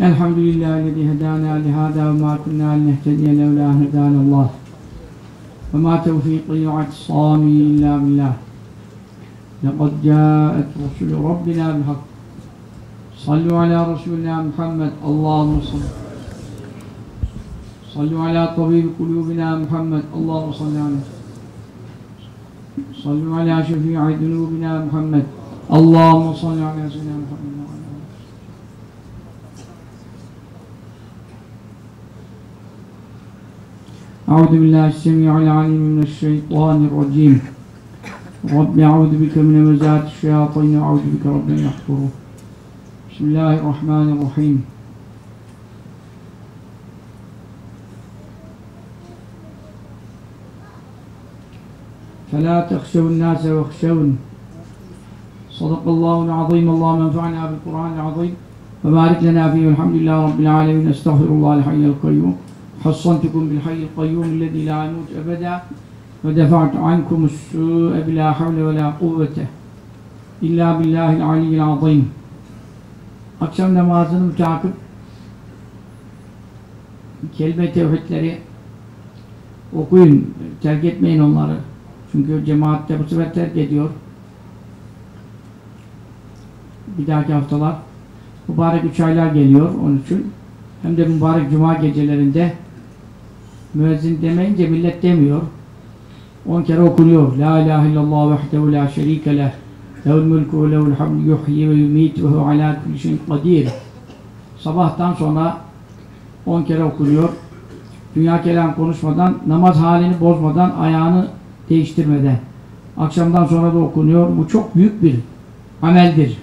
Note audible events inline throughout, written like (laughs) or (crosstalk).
Elhamdülillahi lezî hedâna lihâdâ ve mâ kunnâ linehtediye levlâ hedânallâh. Ve mâ tevfîqî ve atsâmî illâ billâh. لقد جاءت رسل ربنا بالحق صلوا على رسولنا محمد اللهم صل صلوا على طبيب قلوبنا محمد اللهم صل عليه صلوا على شفيع ذنوبنا محمد اللهم صل على سيدنا محمد أعوذ بالله السميع العليم من الشيطان الرجيم. رب أعوذ بك من مزات الشياطين وأعوذ بك رب أن يحضرون بسم الله الرحمن الرحيم. فلا تخشوا الناس واخشون. صدق الله العظيم. اللهم انفعنا بالقرآن العظيم. وبارك لنا فيه. والحمد لله رب العالمين. أستغفر الله الحي القيوم. حصنتكم بالحي القيوم الذي لا يموت أبدا ودفعت عنكم السوء بلا حول ولا قوة إلا بالله العلي العظيم Akşam namazını müteakip kelime tevhidleri okuyun, terk etmeyin onları. Çünkü cemaatte bu sefer terk ediyor. Bir dahaki haftalar mübarek üç aylar geliyor onun için. Hem de mübarek cuma gecelerinde müezzin demeyince millet demiyor. On kere okunuyor. La ilahe illallah vehdehu la şerike leh. Lehul mulku ve lehul hamdu yuhyi ve yumit hu ala kulli şeyin kadir. Sabahtan sonra on kere okunuyor. Dünya kelam konuşmadan, namaz halini bozmadan, ayağını değiştirmeden. Akşamdan sonra da okunuyor. Bu çok büyük bir ameldir.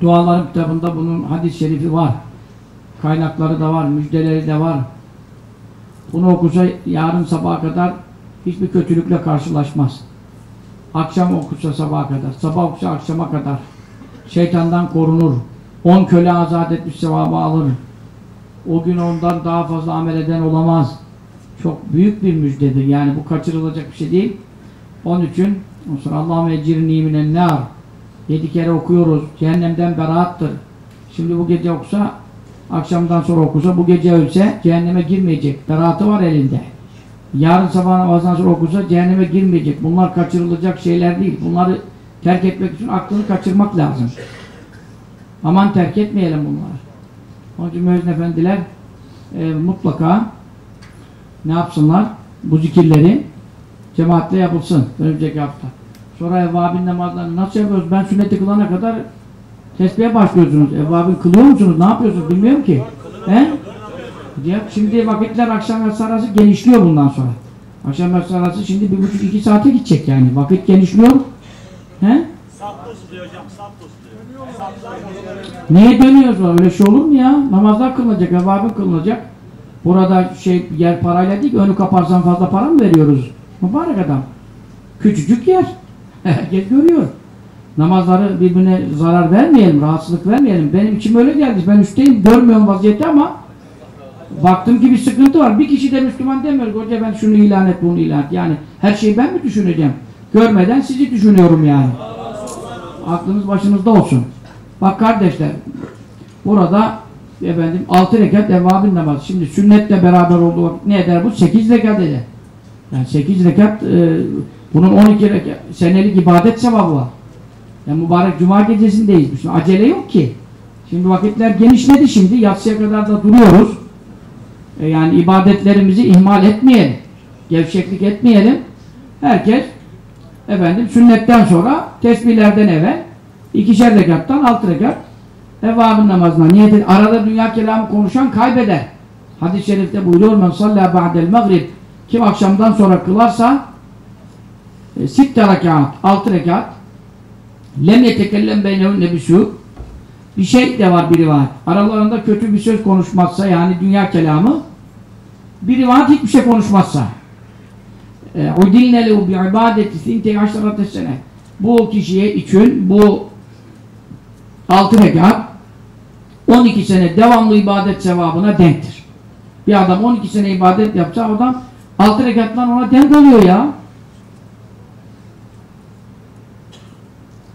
Duaların kitabında bunun hadis-i şerifi var. Kaynakları da var, müjdeleri de var. Bunu okusa yarın sabaha kadar hiçbir kötülükle karşılaşmaz. Akşam okusa sabaha kadar, sabah okusa akşama kadar şeytandan korunur. On köle azat etmiş sevabı alır. O gün ondan daha fazla amel eden olamaz. Çok büyük bir müjdedir. Yani bu kaçırılacak bir şey değil. Onun için Allahümme ecirni minen nar Yedi kere okuyoruz. Cehennemden beraattır. Şimdi bu gece okusa, akşamdan sonra okusa, bu gece ölse cehenneme girmeyecek. Beraatı var elinde. Yarın sabah namazdan sonra okusa cehenneme girmeyecek. Bunlar kaçırılacak şeyler değil. Bunları terk etmek için aklını kaçırmak lazım. Aman terk etmeyelim bunları. Onun için müezzin efendiler e, mutlaka ne yapsınlar? Bu zikirleri cemaatle yapılsın önümüzdeki hafta. Sonra evvabin namazlarını nasıl yapıyoruz? Ben sünneti kılana kadar tesbihe başlıyorsunuz. Evvabin kılıyor musunuz? Ne yapıyorsunuz? Bilmiyorum ki. He? Ya şimdi vakitler akşam yatsı arası genişliyor bundan sonra. Akşam yatsı arası şimdi bir buçuk iki saate gidecek yani. Vakit genişliyor. He? Niye dönüyoruz? Öyle şey olur mu ya? Namazlar kılınacak, evvabin kılınacak. Burada şey yer parayla değil ki önü kaparsan fazla para mı veriyoruz? Mübarek adam. Küçücük yer. (laughs) Herkes görüyor. Namazları birbirine zarar vermeyelim, rahatsızlık vermeyelim. Benim içim öyle geldi. Ben üstteyim, görmüyorum vaziyeti ama baktım ki bir sıkıntı var. Bir kişi de Müslüman demiyor. Hoca ben şunu ilan et, bunu ilan et. Yani her şeyi ben mi düşüneceğim? Görmeden sizi düşünüyorum yani. Aklınız başınızda olsun. Bak kardeşler, burada efendim altı rekat evvabin namazı. Şimdi sünnetle beraber olduğu ne eder bu? Sekiz rekat eder. Yani sekiz rekat e, bunun 12 rekat senelik ibadet sevabı var. Yani mübarek cuma gecesindeyiz. Şimdi acele yok ki. Şimdi vakitler genişledi şimdi. Yatsıya kadar da duruyoruz. E yani ibadetlerimizi ihmal etmeyelim. Gevşeklik etmeyelim. Herkes efendim sünnetten sonra tesbihlerden evvel ikişer rekattan altı rekat evvabın namazına niyet edin. Arada dünya kelamı konuşan kaybeder. Hadis-i şerifte buyuruyor men sallâ ba'del maghrib kim akşamdan sonra kılarsa e, sitte rekat, altı rekat lem yetekellem beynehunne bisû bir şey de var bir rivayet. Aralarında kötü bir söz konuşmazsa yani dünya kelamı bir rivayet hiçbir şey konuşmazsa udilne lehu bi ibadeti sinte aşarate sene bu kişiye için bu altı rekat 12 sene devamlı ibadet sevabına denktir. Bir adam 12 sene ibadet yapsa adam 6 rekattan ona denk oluyor ya.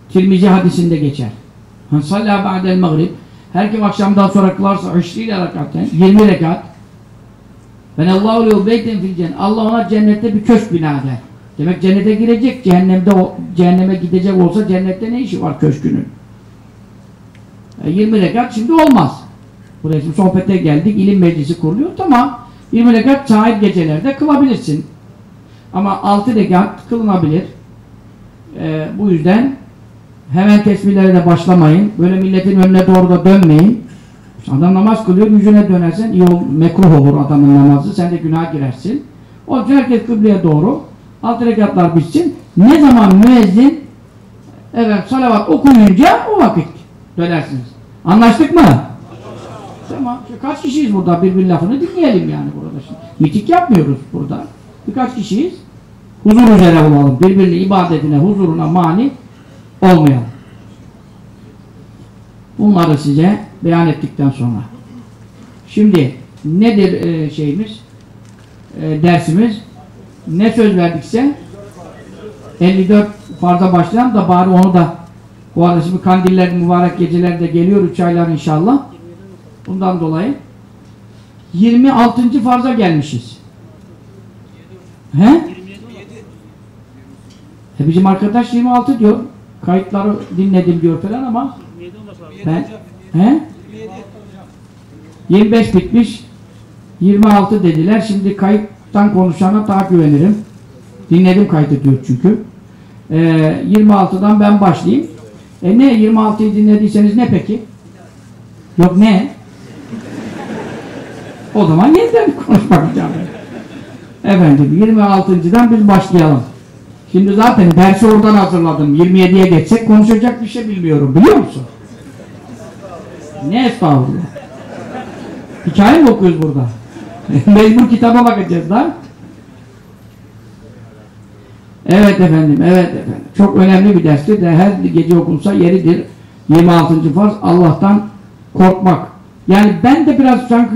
Tirmizi hadisinde geçer. Salla ba'del maghrib Her kim akşamdan sonra kılarsa 20 rekaten 20 rekat ben Allahu lehu beyten fil cennet. Allah ona cennette bir köşk bina eder. Demek cennete girecek, cehennemde o, cehenneme gidecek olsa cennette ne işi var köşkünün? E, 20 rekat şimdi olmaz. Buraya şimdi sohbete geldik, ilim meclisi kuruluyor. Tamam, 20 rekat sahip gecelerde kılabilirsin. Ama 6 rekat kılınabilir. E, bu yüzden hemen tesbihlere de başlamayın. Böyle milletin önüne doğru da dönmeyin. Adam namaz kılıyor, yüzüne dönersen iyi ol, mekruh olur adamın namazı. Sen de günah girersin. O yüzden herkes kıbleye doğru. Alt rekatlar bitsin. Ne zaman müezzin evet salavat okuyunca o vakit dönersiniz. Anlaştık mı? Tamam. Kaç kişiyiz burada? Birbirinin lafını dinleyelim yani burada şimdi. Mitik yapmıyoruz burada. Birkaç kişiyiz. Huzur üzere olalım. Birbirinin ibadetine, huzuruna mani olmayalım. Bunları size beyan ettikten sonra. Şimdi nedir e, şeyimiz? E, dersimiz? Ne söz verdikse 54 farza başlayan da bari onu da bu arada şimdi kandiller, mübarek geceler de geliyor 3 aylar inşallah. Bundan dolayı 26. farza gelmişiz. He? E bizim arkadaş 26 diyor. Kayıtları dinledim diyor falan ama ben he? 25 bitmiş 26 dediler. Şimdi kayıttan konuşana daha güvenirim. Dinledim kaydı diyor çünkü. Ee, 26'dan ben başlayayım. E ne 26'yı dinlediyseniz ne peki? Yok ne? O zaman yeniden konuşmayacağım. Efendim 26.dan biz başlayalım. Şimdi zaten dersi oradan hazırladım. 27'ye geçsek konuşacak bir şey bilmiyorum. Biliyor musun? Ne estağfurullah. Hikaye mi okuyoruz burada? (laughs) Mecbur kitaba bakacağız da. Evet efendim, evet efendim. Çok önemli bir derstir de her gece okunsa yeridir. 26. farz Allah'tan korkmak. Yani ben de biraz sanki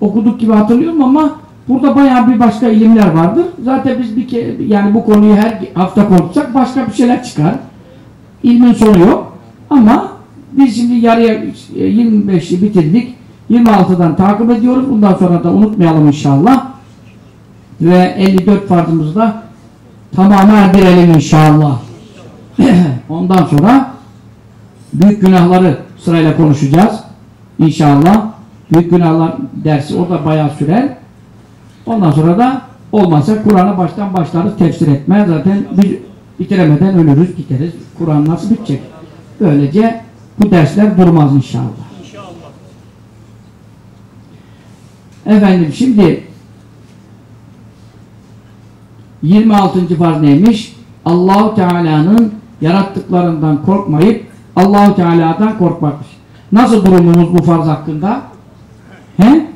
okuduk gibi hatırlıyorum ama burada bayağı bir başka ilimler vardır. Zaten biz bir kere yani bu konuyu her hafta konuşsak başka bir şeyler çıkar. İlmin sonu yok. Ama biz şimdi yarıya 25'i bitirdik. 26'dan takip ediyoruz. Bundan sonra da unutmayalım inşallah. Ve 54 farzımızı da tamamı erdirelim inşallah. (clears throat) Ondan sonra büyük günahları sırayla konuşacağız. İnşallah. Büyük günahlar dersi o da bayağı sürer. Ondan sonra da olmazsa Kur'an'a baştan başlarız tefsir etmeye. Zaten biz bitiremeden ölürüz, gideriz. Kur'an nasıl bitecek? Böylece bu dersler durmaz inşallah. Efendim şimdi 26. farz neymiş? Allahu Teala'nın yarattıklarından korkmayıp Allahu Teala'dan korkmakmış. Nasıl durumumuz bu farz hakkında? He?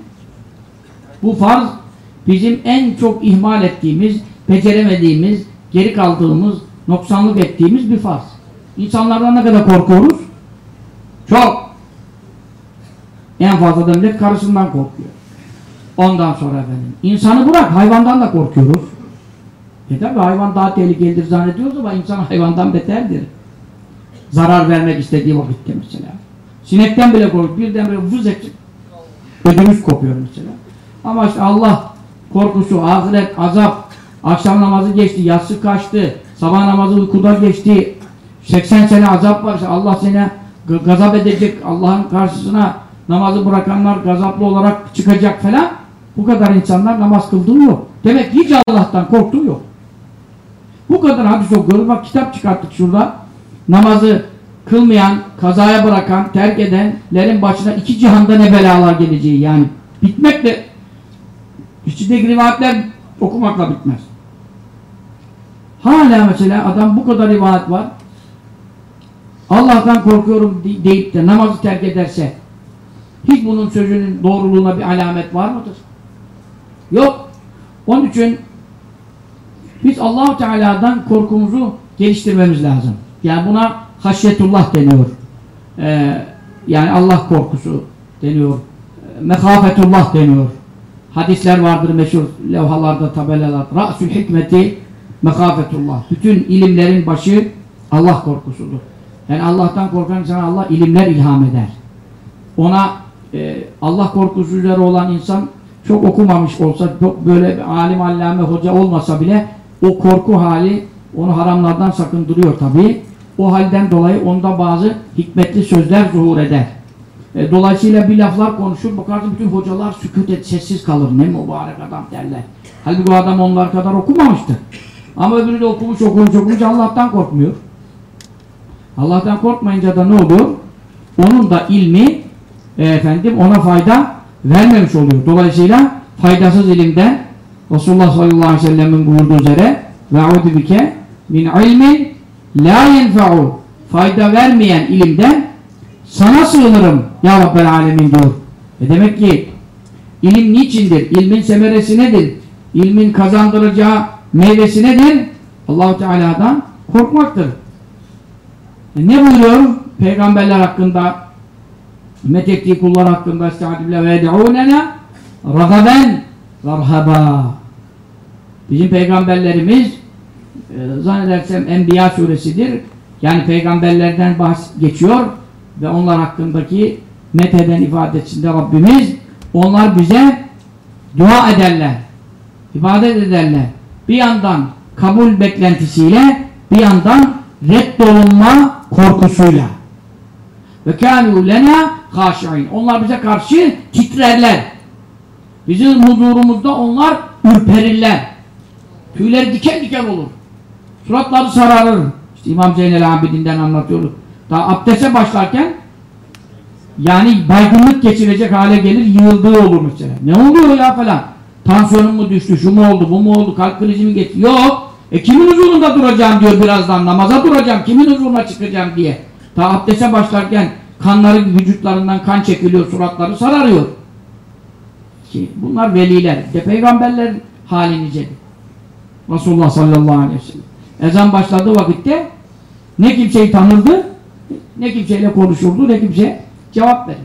Bu farz bizim en çok ihmal ettiğimiz, beceremediğimiz, geri kaldığımız, noksanlık ettiğimiz bir farz. İnsanlardan ne kadar korkuyoruz? Çok. En fazla da millet karısından korkuyor. Ondan sonra efendim. İnsanı bırak, hayvandan da korkuyoruz. E tabi hayvan daha tehlikelidir zannediyoruz ama insan (laughs) hayvandan beterdir. Zarar vermek istediği vakitte mesela. Sinekten bile korkuyor. Birdenbire vız edecek. Ödümüz kopuyor mesela. Ama işte Allah korkusu, ahiret, azap, akşam namazı geçti, yatsı kaçtı, sabah namazı uykuda geçti, 80 sene azap var, Allah seni gazap edecek, Allah'ın karşısına namazı bırakanlar gazaplı olarak çıkacak falan. Bu kadar insanlar namaz kıldığı yok. Demek hiç Allah'tan korktuğu yok. Bu kadar hadis okuyoruz. Bak kitap çıkarttık şurada. Namazı kılmayan, kazaya bırakan, terk edenlerin başına iki cihanda ne belalar geleceği yani. Bitmekle içindeki rivayetler okumakla bitmez. Hala mesela adam bu kadar rivayet var. Allah'tan korkuyorum deyip de namazı terk ederse hiç bunun sözünün doğruluğuna bir alamet var mıdır? Yok. Onun için biz Allahu Teala'dan korkumuzu geliştirmemiz lazım. Yani buna haşyetullah deniyor. Ee, yani Allah korkusu deniyor. Mekafetullah deniyor. Hadisler vardır meşhur levhalarda, tabelalar. Ra'sül hikmeti mekafetullah. Bütün ilimlerin başı Allah korkusudur. Yani Allah'tan korkan insana Allah ilimler ilham eder. ona e, Allah korkusu üzere olan insan çok okumamış olsa, çok böyle alim allame hoca olmasa bile o korku hali onu haramlardan sakındırıyor tabii. O halden dolayı onda bazı hikmetli sözler zuhur eder. E, dolayısıyla bir laflar konuşur, bakarsın bütün hocalar sükut et, sessiz kalır. Ne mübarek adam derler. Halbuki o adam onlar kadar okumamıştır. Ama öbürü de okumuş, okumuş, okumuş Allah'tan korkmuyor. Allah'tan korkmayınca da ne olur? Onun da ilmi e, efendim ona fayda vermemiş oluyor. Dolayısıyla faydasız ilimden Resulullah sallallahu aleyhi ve sellem'in buyurduğu üzere ve'udu bike min ilmin la yenfe'u fayda vermeyen ilimden sana sığınırım ya Rabbel Alemin diyor. E demek ki ilim niçindir? İlmin semeresi nedir? İlmin kazandıracağı meyvesi nedir? Allahu Teala'dan korkmaktır. E ne buyuruyor? Peygamberler hakkında methettiği kullar hakkında estağfirullah ve yed'ûnena ragaben varhaba bizim peygamberlerimiz e, zannedersem Enbiya suresidir yani peygamberlerden bahs geçiyor ve onlar hakkındaki metheden ifadesinde Rabbimiz onlar bize dua ederler ibadet ederler bir yandan kabul beklentisiyle bir yandan reddolunma korkusuyla ve kânû lenâ hâşi'in. Onlar bize karşı titrerler. Bizim huzurumuzda onlar ürperirler. Tüyleri diken diken olur. Suratları sararır. İşte İmam Zeynel Abidin'den anlatıyoruz. Daha abdeste başlarken yani baygınlık geçirecek hale gelir, yığıldığı olur mesela. Ne oluyor ya falan? Tansiyonum mu düştü, şu mu oldu, bu mu oldu, kalp krizi mi geçti? Yok. E kimin huzurunda duracağım diyor birazdan, namaza duracağım, kimin huzuruna çıkacağım diye. Ta abdeste başlarken kanları vücutlarından kan çekiliyor, suratları sararıyor. Ki bunlar veliler, de peygamberler hali nicedir. Resulullah sallallahu aleyhi ve sellem. Ezan başladığı vakitte ne kimseyi tanırdı, ne kimseyle konuşurdu, ne kimse cevap verir.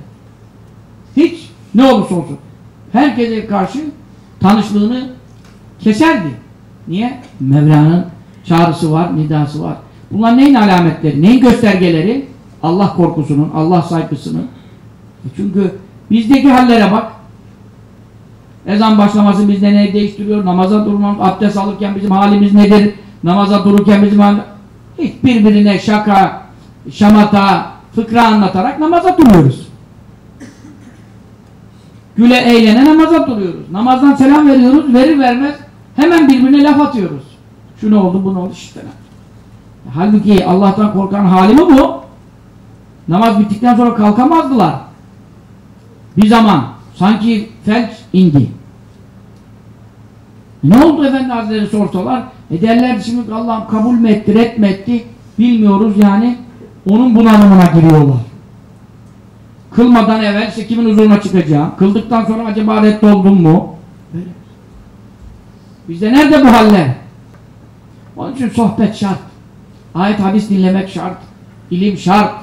Hiç ne olursa olsun. Herkese karşı tanışlığını keserdi. Niye? Mevla'nın çağrısı var, nidası var. Bunlar neyin alametleri, neyin göstergeleri? Allah korkusunun, Allah saygısının. E çünkü bizdeki hallere bak. Ezan başlaması bizde ne değiştiriyor? Namaza durmam, abdest alırken bizim halimiz nedir? Namaza dururken bizim halimiz... Hiç birbirine şaka, şamata, fıkra anlatarak namaza duruyoruz. Güle eğlene namaza duruyoruz. Namazdan selam veriyoruz, verir vermez hemen birbirine laf atıyoruz. Şu ne oldu, bu ne oldu, işte ne? Halbuki Allah'tan korkan hali mi bu? Namaz bittikten sonra kalkamazdılar. Bir zaman sanki felç indi. Ne oldu Efendi Hazretleri sorsalar? E derler şimdi Allah'ım kabul mü etti, etti? Bilmiyoruz yani. Onun bunalımına giriyorlar. Kılmadan evvel işte kimin huzuruna çıkacağım? Kıldıktan sonra acaba reddoldum mu? Böyle. Bizde nerede bu haller? Onun için sohbet şart. Ayet hadis dinlemek şart. İlim şart.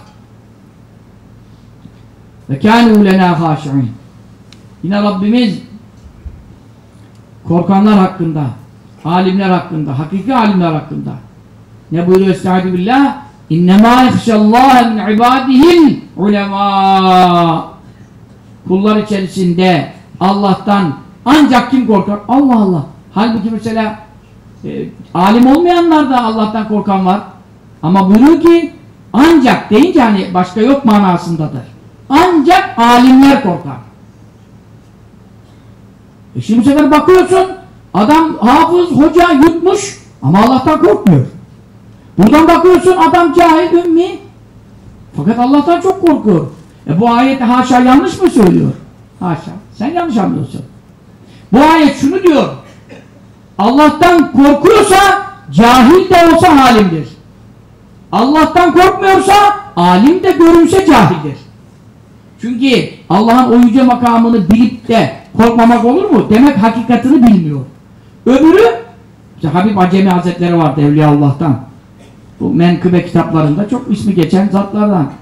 Ve kânû lenâ hâşi'in. Yine Rabbimiz korkanlar hakkında, alimler hakkında, hakiki alimler hakkında ne buyuruyor Estaizu billah? İnnemâ ihşallâhe min ibâdihil ulemâ Kullar içerisinde Allah'tan ancak kim korkar? Allah Allah. Halbuki mesela e, alim olmayanlar da Allah'tan korkan var. Ama buyuruyor ki ancak deyince hani başka yok manasındadır. Ancak alimler korkar. E şimdi sefer bakıyorsun adam hafız, hoca yutmuş ama Allah'tan korkmuyor. Buradan bakıyorsun adam cahil, ümmi fakat Allah'tan çok korkuyor. E bu ayet haşa yanlış mı söylüyor? Haşa. Sen yanlış anlıyorsun. Bu ayet şunu diyor. Allah'tan korkuyorsa cahil de olsa halimdir. Allah'tan korkmuyorsa alim de görünse cahildir. Çünkü Allah'ın o yüce makamını bilip de korkmamak olur mu? Demek hakikatini bilmiyor. Öbürü işte Habib Acemi Hazretleri vardı Evliya Allah'tan. Bu menkıbe kitaplarında çok ismi geçen zatlardan.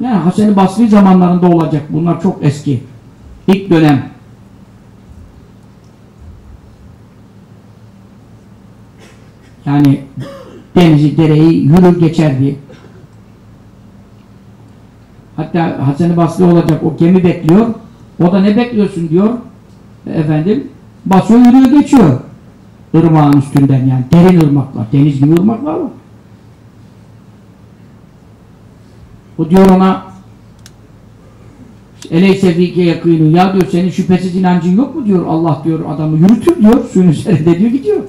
Yani Hasan-ı Basri zamanlarında olacak. Bunlar çok eski. İlk dönem. Yani denizi, dereyi yürür geçerdi. Hatta Hasan-ı Basri olacak o gemi bekliyor. O da ne bekliyorsun diyor. E, Efendim basıyor yürüyor geçiyor. Irmağın üstünden yani derin ırmaklar. Deniz gibi ırmaklar var. O diyor ona Eleyse fike yakînû ya diyor senin şüphesiz inancın yok mu diyor Allah diyor adamı yürütür diyor suyun üzerinde diyor gidiyor.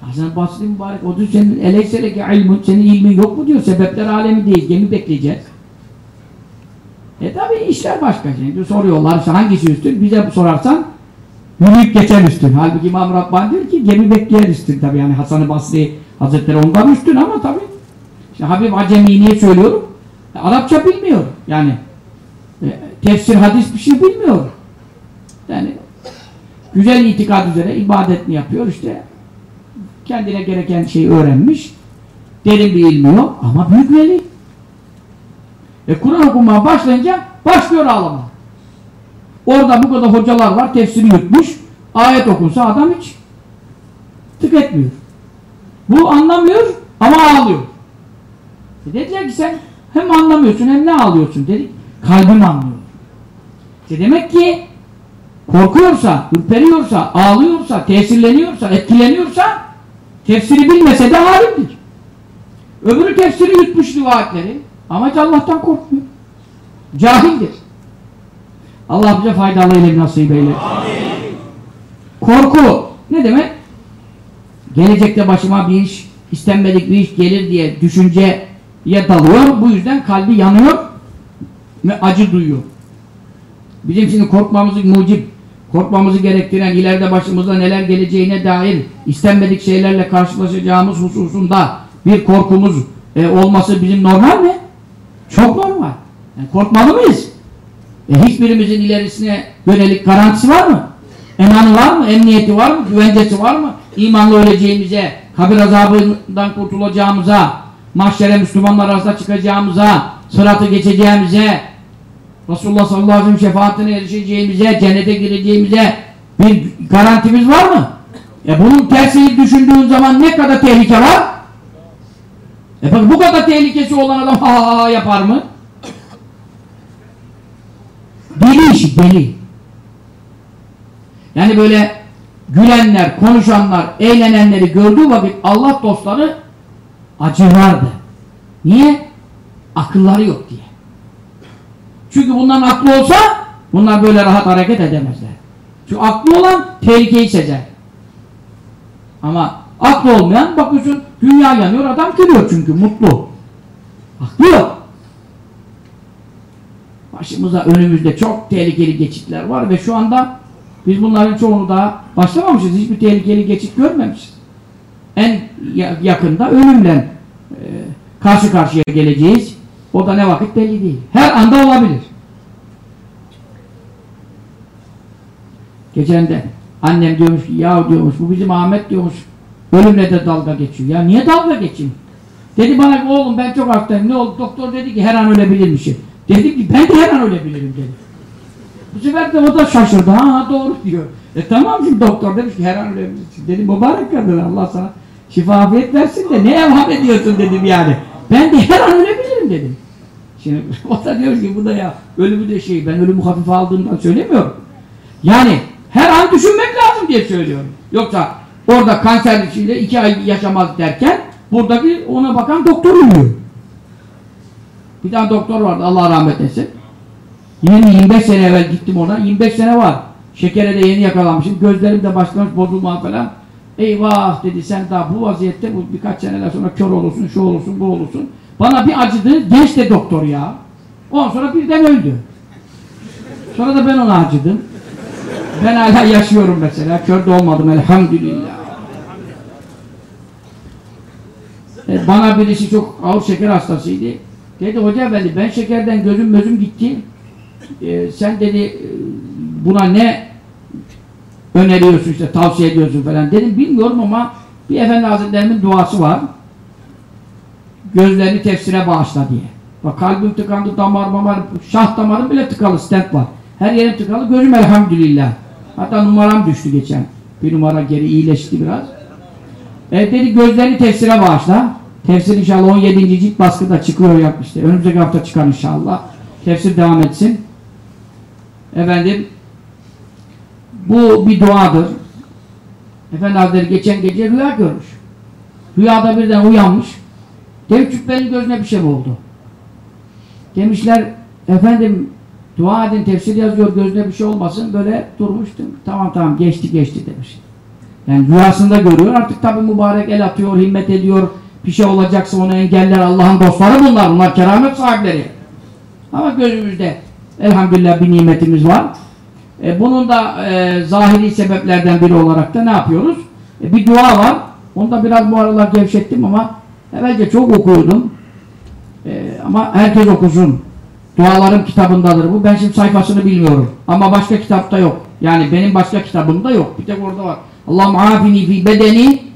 Hasan Basri mübarek o diyor senin eleyse leke ilmun senin ilmin yok mu diyor sebepler alemindeyiz gemi bekleyeceğiz. E tabi işler başka şimdi soruyorlar işte hangisi üstün bize sorarsan yürüyüp geçen üstün. Halbuki İmam Rabbani diyor ki gemi bekleyen üstün tabi yani Hasan-ı Basri Hazretleri ondan üstün ama tabi işte Habib Acemi niye söylüyorum? E, Arapça bilmiyor yani e, tefsir hadis bir şey bilmiyor. Yani güzel itikad üzere ibadetini yapıyor işte kendine gereken şeyi öğrenmiş derin bir ilmi yok ama büyük veli. E Kur'an okumaya başlayınca başlıyor ağlama. Orada bu kadar hocalar var tefsiri yutmuş ayet okunsa adam hiç tık etmiyor. Bu anlamıyor ama ağlıyor. E dediler ki sen hem anlamıyorsun hem ne ağlıyorsun dedik. Kalbim anlıyor. İşte demek ki korkuyorsa, ürperiyorsa, ağlıyorsa, tesirleniyorsa, etkileniyorsa tefsiri bilmese de halimdir. Öbürü tefsiri yutmuş rivayetleri ama hiç Allah'tan korkmuyor. Cahildir. Allah bize faydalı ilim nasip eylesin. Korku ne demek? Gelecekte başıma bir iş, istenmedik bir iş gelir diye düşünceye dalıyor. Bu yüzden kalbi yanıyor ve acı duyuyor. Bizim şimdi korkmamızı mucip, korkmamızı gerektiren, ileride başımıza neler geleceğine dair istenmedik şeylerle karşılaşacağımız hususunda bir korkumuz e, olması bizim normal mi? Çok normal. Yani korkmalı mıyız? E, hiçbirimizin ilerisine yönelik garantisi var mı? Emanı var mı? Emniyeti var mı? Güvencesi var mı? İmanla öleceğimize, kabir azabından kurtulacağımıza, mahşere Müslümanlar arasında çıkacağımıza, sıratı geçeceğimize, Resulullah sallallahu aleyhi ve sellem şefaatine erişeceğimize, cennete gireceğimize bir garantimiz var mı? E bunun tersini düşündüğün zaman ne kadar tehlike var? E bak bu kadar tehlikesi olan adam ha ha yapar mı? İşi, deli. Yani böyle gülenler, konuşanlar, eğlenenleri gördüğü vakit Allah dostları acırlardı. Niye? Akılları yok diye. Çünkü bunların aklı olsa bunlar böyle rahat hareket edemezler. Çünkü aklı olan tehlikeyi sezer. Ama aklı olmayan bakıyorsun dünya yanıyor adam gülüyor çünkü mutlu. Aklı yok. Başımıza önümüzde çok tehlikeli geçitler var ve şu anda biz bunların çoğunu daha başlamamışız. Hiçbir tehlikeli geçit görmemişiz. En yakında ölümle e, karşı karşıya geleceğiz. O da ne vakit belli değil. Her anda olabilir. Geçen de annem diyormuş ki ya diyormuş bu bizim Ahmet diyormuş ölümle de dalga geçiyor. Ya niye dalga geçeyim? Dedi bana oğlum ben çok hastayım. Ne oldu? Doktor dedi ki her an ölebilirmişim. Dedim ki ben de her an ölebilirim dedi. Bu sefer de o da şaşırdı. Ha doğru diyor. E tamam şimdi doktor demiş ki her an ölebilirsin. Dedim mübarek kadın Allah sana şifa afiyet versin de ne evham ediyorsun dedim yani. Ben de her an ölebilirim dedim. Şimdi (laughs) o da diyor ki bu da ya ölümü de şey ben ölümü hafife aldığımdan söylemiyorum. Yani her an düşünmek lazım diye söylüyorum. Yoksa orada kanserliğiyle iki ay yaşamaz derken buradaki ona bakan doktor ölüyor. Bir tane doktor vardı Allah rahmet etsin. Yine 25 sene evvel gittim ona. 25 sene var. Şekere de yeni yakalanmışım. Gözlerim de başlamış bozulma falan. Eyvah dedi sen daha bu vaziyette bu birkaç seneler sonra kör olursun, şu olursun, bu olursun. Bana bir acıdı. Genç de doktor ya. Ondan sonra birden öldü. Sonra da ben ona acıdım. Ben hala yaşıyorum mesela. Kör de olmadım elhamdülillah. E, bana birisi çok ağır şeker hastasıydı. Dedi hoca efendi ben şekerden gözüm gözüm gitti. E, sen dedi buna ne öneriyorsun işte tavsiye ediyorsun falan. Dedim bilmiyorum ama bir efendi hazretlerimin duası var. Gözlerini tefsire bağışla diye. Bak kalbim tıkandı damar mamar şah damarım bile tıkalı stent var. Her yerim tıkalı gözüm elhamdülillah. Hatta numaram düştü geçen. Bir numara geri iyileşti biraz. E, dedi gözlerini tefsire bağışla tefsir inşallah 17. cilt baskıda çıkıyor yapmıştı önümüzdeki hafta çıkar inşallah Tefsir devam etsin. Efendim bu bir duadır. Efendi Hazretleri geçen gece rüya görmüş. Rüyada birden uyanmış. Dev cübbenin gözüne bir şey oldu? Demişler efendim dua edin tefsir yazıyor gözüne bir şey olmasın böyle durmuştum. Tamam tamam geçti geçti demiş. Yani rüyasında görüyor artık tabi mübarek el atıyor, himmet ediyor. Bir şey olacaksa onu engeller Allah'ın dostları bunlar. Bunlar keramet sahipleri. Ama gözümüzde elhamdülillah bir nimetimiz var. E, bunun da e, zahiri sebeplerden biri olarak da ne yapıyoruz? E, bir dua var. Onu da biraz bu aralar gevşettim ama evvelce çok okuyordum. E, ama herkes okusun. Dualarım kitabındadır bu. Ben şimdi sayfasını bilmiyorum. Ama başka kitapta yok. Yani benim başka kitabımda yok. Bir tek orada var. Allah'ım afini fi bedeni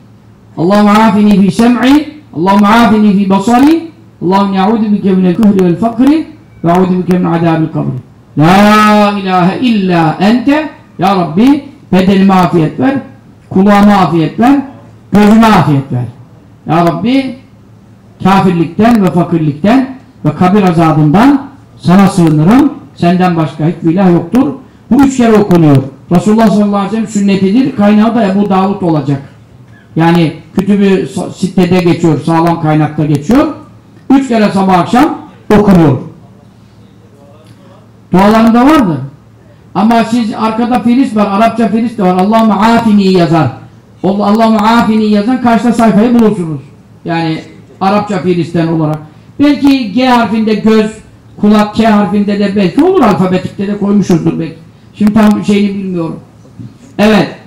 Allah'ım afini fi sem'i Allah'ım afini fi basari Allah'ım ya'udu bike minel kühri vel fakri ve a'udu bike min adabil kabri La ilahe illa ente Ya Rabbi bedenime afiyet ver kulağıma afiyet ver gözüme afiyet ver Ya Rabbi kafirlikten ve fakirlikten ve kabir azabından sana sığınırım. Senden başka hiçbir ilah yoktur. Bu üç kere okunuyor. Resulullah sallallahu aleyhi ve sellem sünnetidir. Kaynağı da Ebu Davud olacak. Yani kütübü sitede geçiyor. Sağlam kaynakta geçiyor. Üç kere sabah akşam okunuyor. Dualarında vardır. Ama siz arkada filis var. Arapça filis de var. Allahümme afini yazar. Allahümme afini yazan karşıda sayfayı bulursunuz. Yani Arapça filisten olarak. Belki G harfinde göz, kulak K harfinde de belki olur alfabetikte de koymuşuzdur belki. Şimdi tam şeyini bilmiyorum. Evet.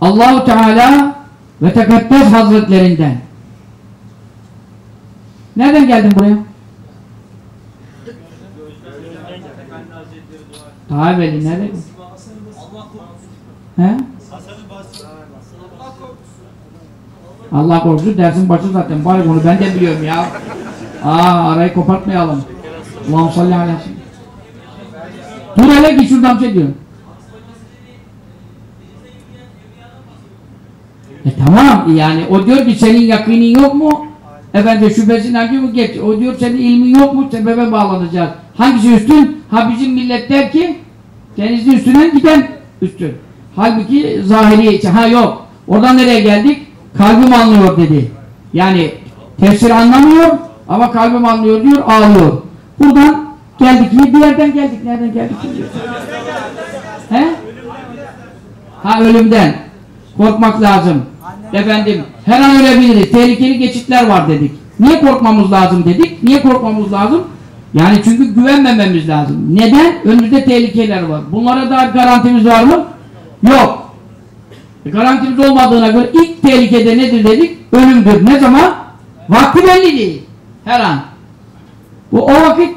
Allahu Teala ve Tekaddes Hazretlerinden. Nereden geldin buraya? Daha evveli nerede? He? Allah korkusu dersin başı zaten. Bari bunu ben de biliyorum ya. Aa arayı kopartmayalım. Allah'ım salli aleyhi. Dur hele ki şuradan şey diyor. E tamam yani o diyor ki senin yakinin yok mu? Efendim şüphesinden diyor mu geç. O diyor senin ilmin yok mu? Sebebe bağlanacağız. Hangisi üstün? Ha bizim millet der ki denizin üstüne giden üstün. Halbuki zahiri için. Ha yok. Oradan nereye geldik? Kalbim anlıyor dedi. Yani tefsir anlamıyor ama kalbim anlıyor diyor ağlıyor. Buradan geldik. Bir yerden geldik. Nereden geldik? He? Ha ölümden. Korkmak lazım. Efendim her an ölebiliriz. Tehlikeli geçitler var dedik. Niye korkmamız lazım dedik? Niye korkmamız lazım? Yani çünkü güvenmememiz lazım. Neden? Önümüzde tehlikeler var. Bunlara dair garantimiz var mı? Yok. E garantimiz olmadığına göre ilk tehlikede nedir dedik? Ölümdür. Ne zaman? Vakti belli değil. Her an. Bu o vakit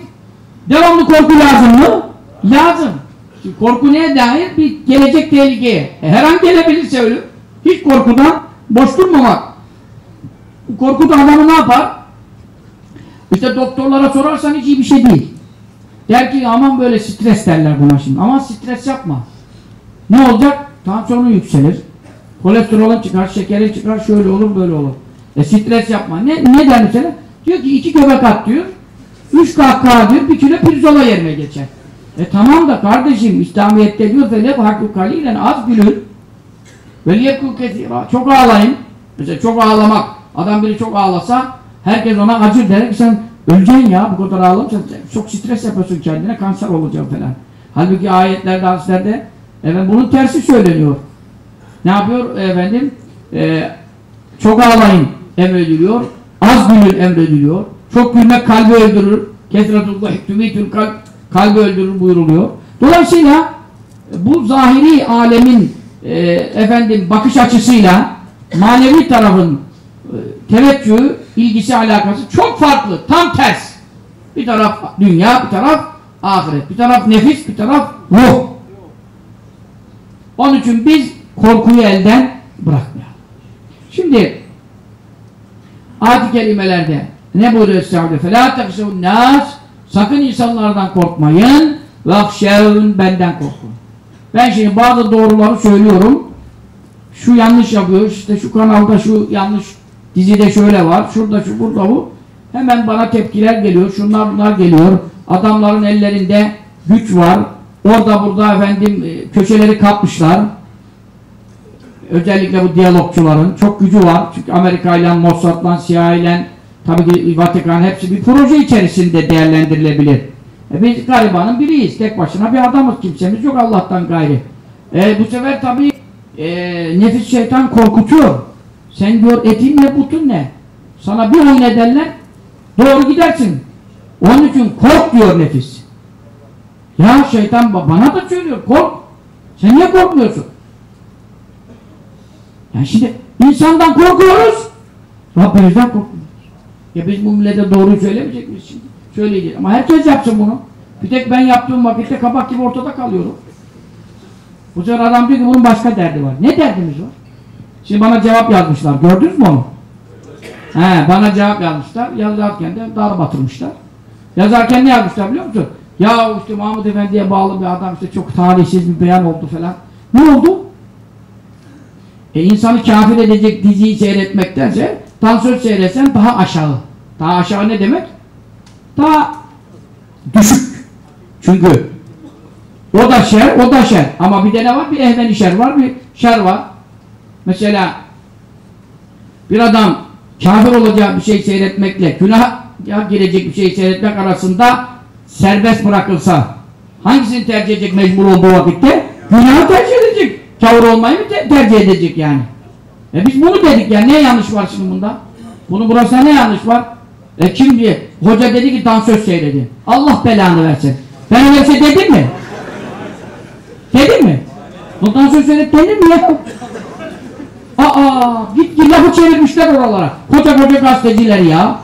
devamlı korku lazım mı? Lazım. Korku neye dair? Bir gelecek tehlikeye. E her an gelebilirse ölüm. Hiç korkudan boş durmamak. Korku da adamı ne yapar? İşte doktorlara sorarsan hiç iyi bir şey değil. Der ki aman böyle stres derler buna şimdi. Aman stres yapma. Ne olacak? Tansiyonun yükselir. Kolesterolün çıkar, şekerin çıkar, şöyle olur, böyle olur. E stres yapma. Ne, ne der mesela? Diyor ki iki göbek at diyor. Üç kahkaha diyor, bir kilo pirzola yerine geçer. E tamam da kardeşim, İslamiyet'te diyor felev hakkı kalilen az gülün. Veliyekul kesira. Çok ağlayın. Mesela çok ağlamak. Adam biri çok ağlasa herkes ona acır der ki sen öleceksin ya bu kadar ağlamışsın. Çok stres yapıyorsun kendine kanser olacaksın falan. Halbuki ayetlerde, hadislerde evet, bunun tersi söyleniyor. Ne yapıyor efendim? Ee, çok ağlayın emrediliyor. Az gülün emrediliyor. Çok gülmek kalbi öldürür. Kesretullah tümitül kalp kalbi öldürür buyuruluyor. Dolayısıyla bu zahiri alemin e, efendim bakış açısıyla manevi tarafın e, teveccühü, ilgisi, alakası çok farklı. Tam ters. Bir taraf dünya, bir taraf ahiret. Bir taraf nefis, bir taraf ruh. Onun için biz korkuyu elden bırakmayalım. Şimdi ayet-i kerimelerde ne buyuruyor Estağfirullah? فَلَا تَخْشَوُ nas Sakın insanlardan korkmayın. وَخْشَوْنْ Benden korkun. Ben şimdi bazı doğruları söylüyorum. Şu yanlış yapıyor, işte şu kanalda şu yanlış dizide şöyle var, şurada şu, burada bu. Hemen bana tepkiler geliyor, şunlar bunlar geliyor. Adamların ellerinde güç var. Orada burada efendim e, köşeleri kapmışlar. Özellikle bu diyalogçuların çok gücü var. Çünkü Amerika ile, Mossad'la, CIA ile tabii ki Vatikan hepsi bir proje içerisinde değerlendirilebilir. E biz garibanın biriyiz. Tek başına bir adamız. Kimsemiz yok Allah'tan gayri. E, bu sefer tabii e, nefis şeytan korkutuyor. Sen diyor etin ne butun ne? Sana bir oyun ederler doğru gidersin. Onun için kork diyor nefis. Ya şeytan ba- bana da söylüyor kork. Sen niye korkmuyorsun? Yani şimdi insandan korkuyoruz. Rabbimizden korkmuyoruz. Ya biz bu millete doğruyu söylemeyecek miyiz şimdi? Söyleyeceğiz. Ama herkes yapsın bunu. Bir tek ben yaptığım vakitte kabak gibi ortada kalıyorum. Bu sefer adam diyor ki bunun başka derdi var. Ne derdimiz var? Şimdi bana cevap yazmışlar. Gördünüz mü onu? He, bana cevap yazmışlar. Yazarken de dar batırmışlar. Yazarken ne yazmışlar biliyor musun? Ya işte Mahmud Efendi'ye bağlı bir adam işte çok talihsiz bir beyan oldu falan. Ne oldu? E insanı kafir edecek diziyi seyretmektense dansöz seyretsen daha aşağı. Daha aşağı ne demek? Daha düşük. Çünkü o da şer, o da şer. Ama bir de ne var? Bir ehveni şer var, bir şer var. Mesela bir adam kafir olacağı bir şey seyretmekle günah girecek bir şey seyretmek arasında serbest bırakılsa hangisini tercih edecek mecbur olduğu vakitte? Günahı tercih edecek. Kavur olmayı mı te- tercih edecek yani? E biz bunu dedik yani ne yanlış var şimdi bunda? Bunu burasında ne yanlış var? E kim diye? Hoca dedi ki dansöz seyredi. Allah belanı versin. Ben öyle bir şey dedim mi? Dedim mi? Bu dansöz seyret denir mi ya? Aa, git git lafı çevirmişler oralara. Koca koca gazeteciler ya.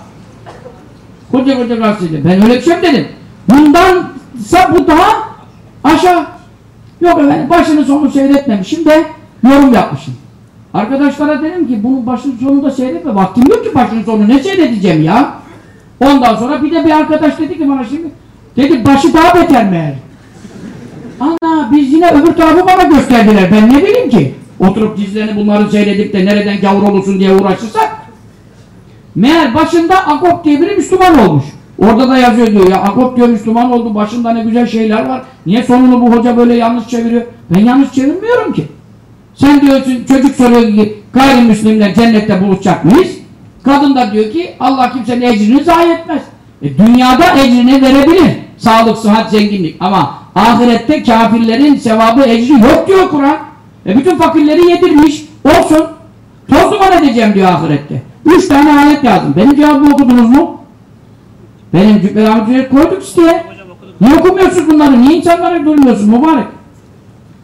Koca koca gazeteciler. Ben öyle bir şey dedim? Bundansa bu daha aşağı. Yok efendim başını sonu seyretmemişim de yorum yapmışım. Arkadaşlara dedim ki bunun başını sonunu da seyretme. Vaktim yok ki başını sonu ne seyredeceğim ya? Ondan sonra bir de bir arkadaş dedi ki bana şimdi dedi başı daha beter meğer. Ana biz yine öbür tarafı bana gösterdiler. Ben ne bileyim ki? Oturup dizilerini bunları seyredip de nereden gavur olursun diye uğraşırsak. Meğer başında Akop diye biri Müslüman olmuş. Orada da yazıyor diyor ya Akop diyor Müslüman oldu başında ne güzel şeyler var. Niye sonunu bu hoca böyle yanlış çeviriyor? Ben yanlış çevirmiyorum ki. Sen diyorsun çocuk soruyor ki gayrimüslimler cennette buluşacak mıyız? Kadın da diyor ki Allah kimsenin ecrini zayi etmez. E, dünyada ecrini verebilir. Sağlık, sıhhat, zenginlik. Ama ahirette kafirlerin sevabı, ecri yok diyor Kur'an. E bütün fakirleri yedirmiş. Olsun. Toz duman edeceğim diyor ahirette. Üç tane ayet yazdım. Benim cevabımı okudunuz mu? Benim cübbeli koyduk siteye. Niye okumuyorsunuz bunları? Niye insanlara duymuyorsunuz mübarek?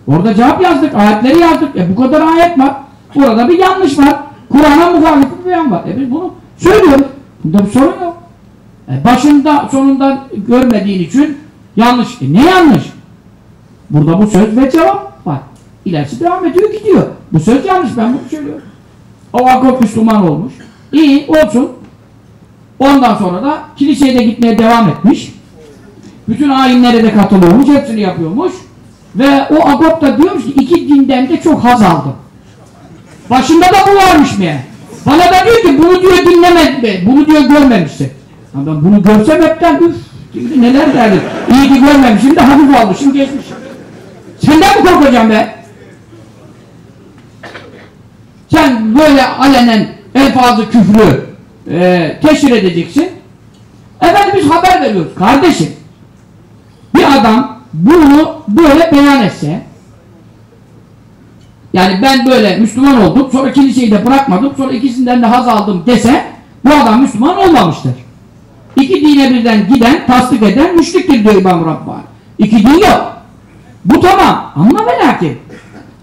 Orada cevap yazdık, ayetleri yazdık. E bu kadar ayet var. Burada bir yanlış var. Kur'an'a muhalif bir beyan var. E biz bunu söylüyoruz. Bunda bir sorun yok. E başında sonunda görmediğin için yanlış. E ne yanlış? Burada bu söz ve cevap var. İlerisi devam ediyor gidiyor. Bu söz yanlış ben bunu söylüyorum. O akop Müslüman olmuş. İyi olsun. Ondan sonra da kiliseye de gitmeye devam etmiş. Bütün ayinlere de katılıyormuş. Hepsini yapıyormuş. Ve o agop da diyormuş ki iki dinden de çok haz aldım. Başında da bu varmış meğer. Bana da diyor ki bunu diyor dinlemedi, bunu diyor görmemişsin. Ha ben bunu görsem hepten üf, şimdi neler derdim. İyi ki görmemişim de hafif almışım geçmişim. Senden mi korkacağım be? Sen böyle alenen elfazı küfrü e, teşhir edeceksin. Efendim biz haber veriyoruz. Kardeşim bir adam bunu böyle beyan etse yani ben böyle Müslüman oldum sonra kiliseyi de bırakmadım sonra ikisinden de haz aldım dese bu adam Müslüman olmamıştır. İki dine birden giden, tasdik eden müşriktir diyor İmam Rabbani. İki din yok. Bu tamam ama ve lakin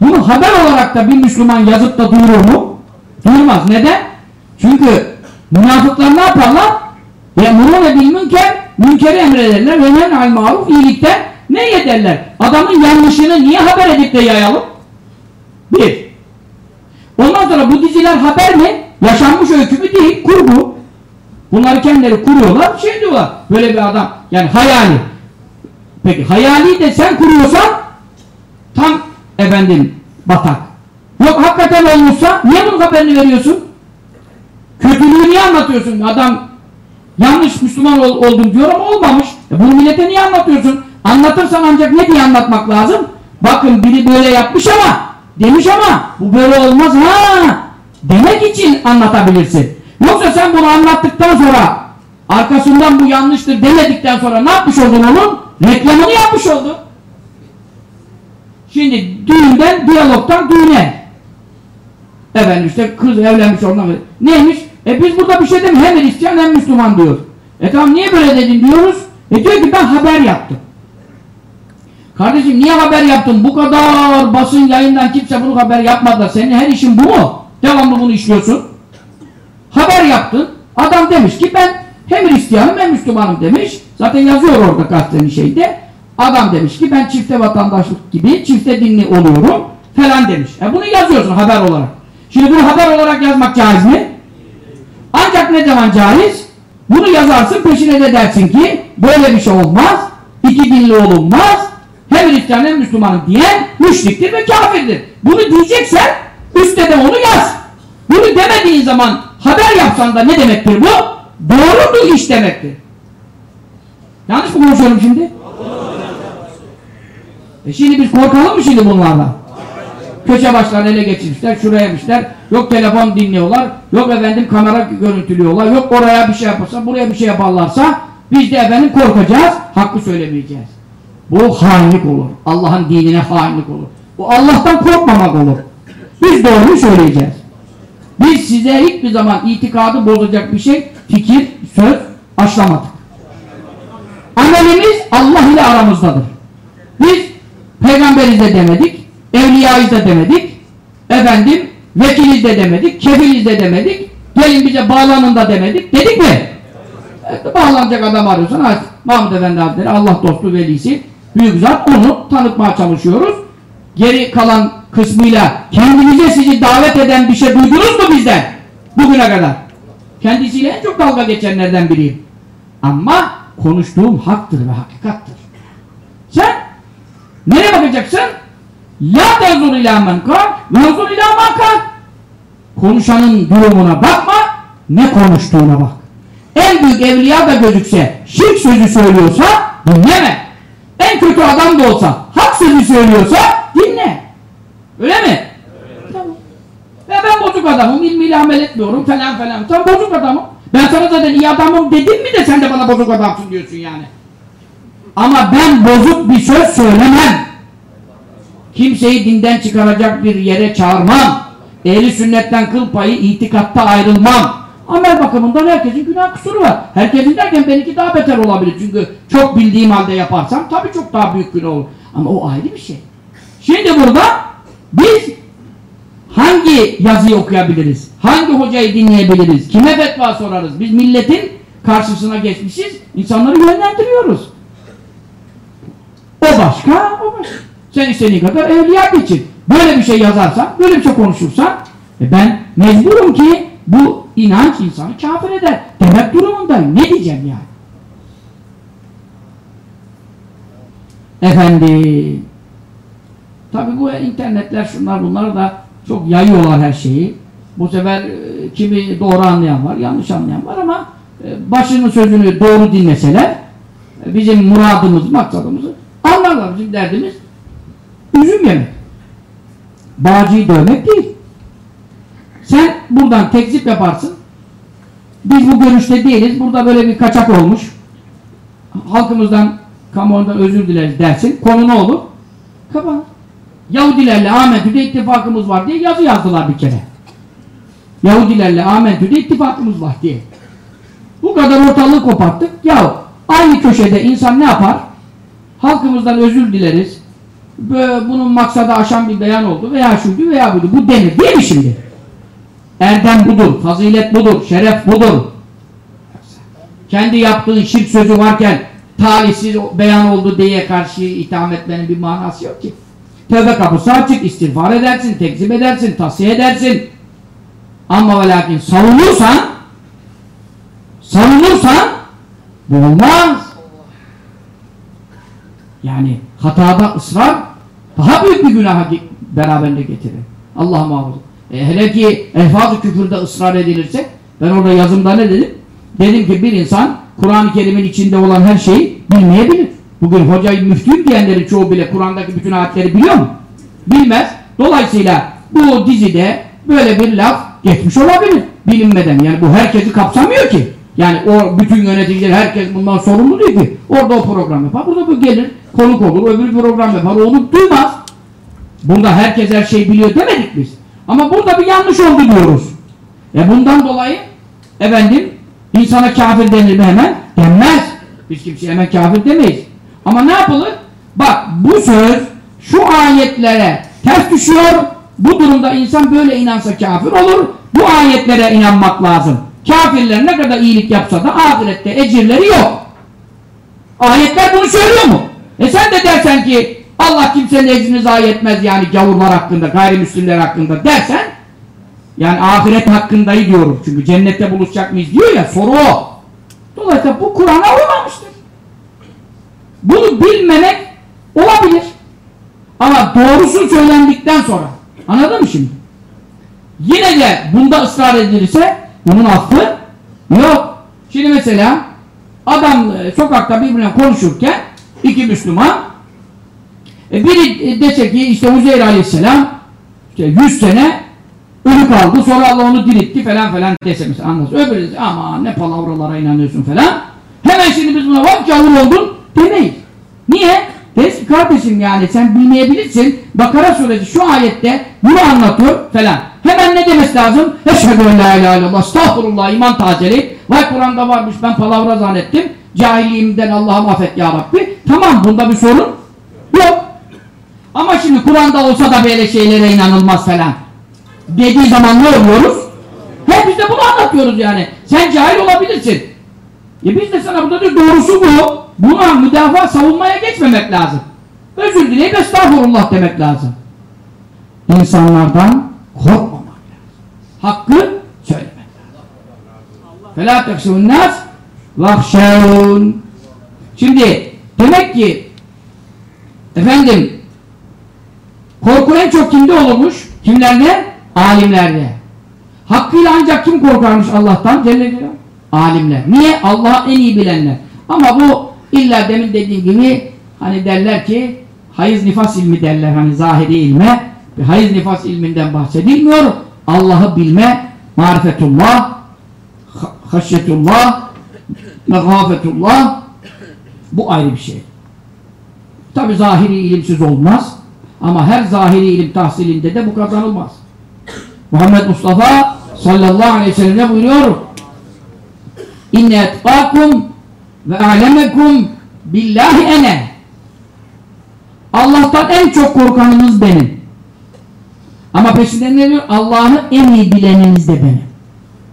bunu haber olarak da bir Müslüman yazıp da duyurur mu? Duyurmaz. Neden? Çünkü münafıklar ne yaparlar? Yemurune bil münker, münkeri emrederler ve nen'al maruf iyilikten ne ederler? Adamın yanlışını niye haber edip de yayalım? Bir. Ondan sonra bu diziler haber mi? Yaşanmış öykü mü değil, kurgu. Bunları kendileri kuruyorlar, şey diyorlar. Böyle bir adam, yani hayali. Peki hayali de sen kuruyorsan tam efendim batak. Yok hakikaten olmuşsa niye bunun haberini veriyorsun? Kötülüğü niye anlatıyorsun? Adam Yanlış Müslüman ol, oldum diyor ama olmamış. E bunu millete niye anlatıyorsun? Anlatırsan ancak ne diye anlatmak lazım? Bakın biri böyle yapmış ama demiş ama bu böyle olmaz ha demek için anlatabilirsin. Yoksa sen bunu anlattıktan sonra arkasından bu yanlıştır demedikten sonra ne yapmış oldun onun? Reklamını yapmış oldun. Şimdi düğünden, diyalogtan düğüne. Efendim işte kız evlenmiş ondan. Neymiş? E biz burada bir şey demiyoruz. Hem Hristiyan hem Müslüman diyor. E tamam niye böyle dedin diyoruz. E diyor ki ben haber yaptım. Kardeşim niye haber yaptın? Bu kadar basın yayından kimse bunu haber yapmadı senin her işin bu mu? Devamlı bunu işliyorsun. Haber yaptın. Adam demiş ki ben hem Hristiyanım hem Müslümanım demiş. Zaten yazıyor orada gazetenin şeyde. Adam demiş ki ben çifte vatandaşlık gibi çifte dinli oluyorum falan demiş. E bunu yazıyorsun haber olarak. Şimdi bunu haber olarak yazmak caiz mi? Ancak ne zaman caiz? Bunu yazarsın peşine de dersin ki böyle bir şey olmaz. iki dinli olunmaz. Hem Hristiyan hem Müslümanım diyen müşriktir ve kafirdir. Bunu diyeceksen üstte de onu yaz. Bunu demediğin zaman haber yapsan da ne demektir bu? Doğru bir iş demektir. Yanlış mı konuşuyorum şimdi? E şimdi biz korkalım mı şimdi bunlardan? Köşe başlarını ele geçirmişler, şuraya yemişler. Yok telefon dinliyorlar, yok efendim kamera görüntülüyorlar, yok oraya bir şey yaparsa, buraya bir şey yaparlarsa biz de efendim korkacağız, hakkı söylemeyeceğiz. Bu hainlik olur. Allah'ın dinine hainlik olur. Bu Allah'tan korkmamak olur. Biz doğruyu söyleyeceğiz. Biz size hiçbir zaman itikadı bozacak bir şey, fikir, söz aşlamadık. Amelimiz Allah ile aramızdadır. Biz peygamberiz de demedik, evliyayız da demedik, efendim vekiliz de demedik, kefiliz de demedik, gelin bize bağlanın da demedik, dedik mi? Evet, bağlanacak adam arıyorsan Mahmud Efendi Hazretleri Allah dostu velisi büyük zat onu tanıtmaya çalışıyoruz. Geri kalan kısmıyla kendinize sizi davet eden bir şey duydunuz mu bizden? Bugüne kadar. Kendisiyle en çok dalga geçenlerden biriyim. Ama konuştuğum haktır ve hakikattır. Sen nereye bakacaksın? La tezur ila men kal ve tezur ila men. Konuşanın durumuna bakma, ne konuştuğuna bak. En büyük evliya da gözükse, şirk sözü söylüyorsa dinleme. En kötü adam da olsa, hak sözü söylüyorsa dinle. Öyle mi? Tamam. Ve ben bozuk adamım, ilmiyle amel etmiyorum falan falan. Sen bozuk adamım. Ben sana zaten iyi adamım dedim mi de sen de bana bozuk adamsın diyorsun yani. Ama ben bozuk bir söz söylemem. Kimseyi dinden çıkaracak bir yere çağırmam. Ehli sünnetten kıl payı itikatta ayrılmam. Amel bakımından herkesin günah kusuru var. Herkesin derken benimki daha beter olabilir. Çünkü çok bildiğim halde yaparsam tabii çok daha büyük günah olur. Ama o ayrı bir şey. Şimdi burada biz hangi yazıyı okuyabiliriz? Hangi hocayı dinleyebiliriz? Kime fetva sorarız? Biz milletin karşısına geçmişiz. insanları yönlendiriyoruz. O başka, o başka. Sen istediğin kadar evliya geçin. Böyle bir şey yazarsan, böyle bir şey konuşursan e ben mecburum ki bu inanç insanı kafir eder. Demek durumundayım. Ne diyeceğim yani? Efendim tabi bu internetler şunlar bunlar da çok yayıyorlar her şeyi. Bu sefer e, kimi doğru anlayan var, yanlış anlayan var ama e, başının sözünü doğru dinleseler e, bizim muradımız, maksadımızı anlarlar. Bizim derdimiz üzüm yemek. Bağcıyı dövmek değil. Buradan tekzip yaparsın. Biz bu görüşte değiliz. Burada böyle bir kaçak olmuş. Halkımızdan, kamuoyundan özür dileriz dersin. Konu ne olur? Kapan. Yahudilerle Ahmetü'de ittifakımız var diye yazı yazdılar bir kere. Yahudilerle Ahmetü'de ittifakımız var diye. Bu kadar ortalığı koparttık. Ya aynı köşede insan ne yapar? Halkımızdan özür dileriz. Böyle bunun maksadı aşan bir beyan oldu veya şuydu veya buydu. Bu denir değil mi şimdi? Erdem budur, fazilet budur, şeref budur. Kendi yaptığın şirk sözü varken talihsiz beyan oldu diye karşı itham etmenin bir manası yok ki. Tövbe kapısı açık, istiğfar edersin, tekzip edersin, tavsiye edersin. Ama ve lakin savunursan savunursan bu olmaz. Yani hatada ısrar daha büyük bir günaha beraberinde getirir. Allah muhafaza. E hele ki elfaz-ı küfürde ısrar edilirse ben orada yazımda ne dedim? Dedim ki bir insan Kur'an-ı Kerim'in içinde olan her şeyi bilmeyebilir. Bugün hocayı müftüyüm diyenlerin çoğu bile Kur'an'daki bütün ayetleri biliyor mu? Bilmez. Dolayısıyla bu dizide böyle bir laf geçmiş olabilir bilinmeden. Yani bu herkesi kapsamıyor ki. Yani o bütün yöneticiler herkes bundan sorumlu değil ki. Orada o program yapar. Burada bu gelir konuk olur. Öbür program yapar. Onu duymaz. Burada herkes her şeyi biliyor demedik biz. Ama burada bir yanlış oldu diyoruz. E bundan dolayı efendim insana kafir denir mi hemen? Denmez. Biz kimseye hemen kafir demeyiz. Ama ne yapılır? Bak bu söz şu ayetlere ters düşüyor. Bu durumda insan böyle inansa kafir olur. Bu ayetlere inanmak lazım. Kafirler ne kadar iyilik yapsa da ahirette ecirleri yok. Ayetler bunu söylüyor mu? E sen de dersen ki Allah kimsenin ecrini zayi etmez yani gavurlar hakkında, gayrimüslimler hakkında dersen yani ahiret hakkındayı diyorum. Çünkü cennette buluşacak mıyız diyor ya soru o. Dolayısıyla bu Kur'an'a uymamıştır. Bunu bilmemek olabilir. Ama doğrusu söylendikten sonra. Anladın mı şimdi? Yine de bunda ısrar edilirse bunun affı yok. Şimdi mesela adam e, sokakta birbirine konuşurken iki Müslüman e, biri e, dese ki işte Uzeyr Aleyhisselam işte 100 sene ölü kaldı sonra Allah onu diritti falan falan dese mesela anlasın. Öbürü dese ama ne palavralara inanıyorsun falan. Hemen şimdi biz buna bak gavur oldun demeyiz. Niye? Ki kardeşim yani sen bilmeyebilirsin. Bakara suresi şu ayette bunu anlatıyor falan. Hemen ne demesi lazım? Eşhedü en la ilahe illallah. Estağfurullah iman tazeli. Vay Kur'an'da varmış ben palavra zannettim. Cahilliğimden Allah'ım affet ya Rabbi. Tamam bunda bir sorun. Ama şimdi Kur'an'da olsa da böyle şeylere inanılmaz falan. Dediği zaman ne oluyoruz? Hep biz de bunu anlatıyoruz yani. Sen cahil olabilirsin. E biz de sana burada diyor doğrusu bu. Buna müdafaa savunmaya geçmemek lazım. Özür dileyip estağfurullah demek lazım. İnsanlardan korkmamak lazım. Hakkı söylemek lazım. فَلَا تَخْشَوُ النَّاسِ وَخْشَوُونَ Şimdi demek ki efendim korku en çok kimde olurmuş? Kimlerde? Alimlerde. Hakkıyla ancak kim korkarmış Allah'tan? Celle Celaluhu. Alimler. Niye? Allah'ı en iyi bilenler. Ama bu illa demin dediğim gibi hani derler ki hayız nifas ilmi derler hani zahiri ilme hayız nifas ilminden bahsedilmiyor. Allah'ı bilme, marifetullah, haşyetullah, megafetullah bu ayrı bir şey. Tabi zahiri ilimsiz olmaz ama her zahiri ilim tahsilinde de bu kazanılmaz. Muhammed Mustafa sallallahu aleyhi ve sellem ne buyuruyor? İnne etkakum ve alemekum billahi ene Allah'tan en çok korkanınız benim. Ama peşinden ne diyor? Allah'ı en iyi bileniniz de benim.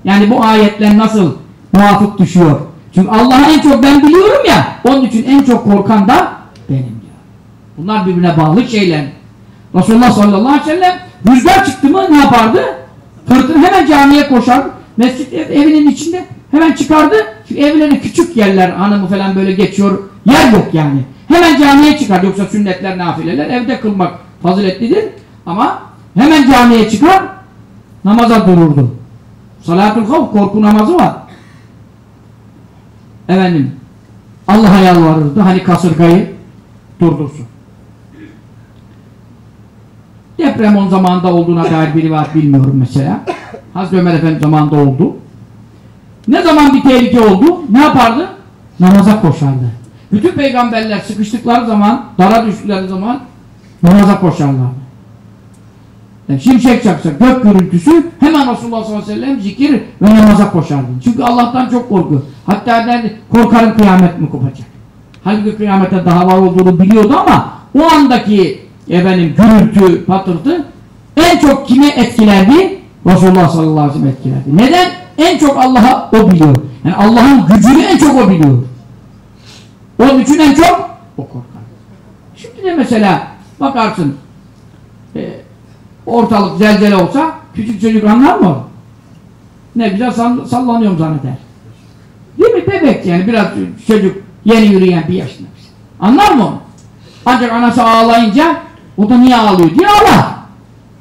Yani bu ayetler nasıl muvafık düşüyor? Çünkü Allah'ı en çok ben biliyorum ya, onun için en çok korkan da benim diyor. Bunlar birbirine bağlı şeyler. Resulullah sallallahu aleyhi ve sellem rüzgar çıktı mı ne yapardı? Fırtına hemen camiye koşardı. Mescit ev, evinin içinde hemen çıkardı. Çünkü evleri küçük yerler hanımı falan böyle geçiyor. Yer yok yani. Hemen camiye çıkar. Yoksa sünnetler, nafileler evde kılmak faziletlidir. Ama hemen camiye çıkar namaza dururdu. Salatul havf korku namazı var. Efendim Allah'a yalvarırdı. Hani kasırgayı durdursun. Deprem on zamanında olduğuna dair bir rivayet bilmiyorum mesela. Hazreti Ömer Efendi zamanında oldu. Ne zaman bir tehlike oldu? Ne yapardı? Namaza koşardı. Bütün peygamberler sıkıştıkları zaman, dara düştükleri zaman namaza koşarlardı. Yani şimşek çaksa, gök gürültüsü hemen Resulullah sallallahu aleyhi ve sellem zikir ve namaza koşardı. Çünkü Allah'tan çok korku. Hatta derdi korkarım kıyamet mi kopacak. Halbuki kıyamete daha var olduğunu biliyordu ama o andaki efendim gürültü, patırtı en çok kime etkilerdi? Resulullah sallallahu aleyhi ve sellem etkilerdi. Neden? En çok Allah'a o biliyor. Yani Allah'ın gücünü en çok o biliyor. Onun için en çok o korkar. Şimdi de mesela bakarsın e, ortalık zelzele olsa küçük çocuk anlar mı? Ne güzel sallanıyorum zanneder. Değil mi? Bebek yani biraz çocuk yeni yürüyen bir yaşında. Anlar mı? Ancak anası ağlayınca o da niye ağlıyor diye ağlar.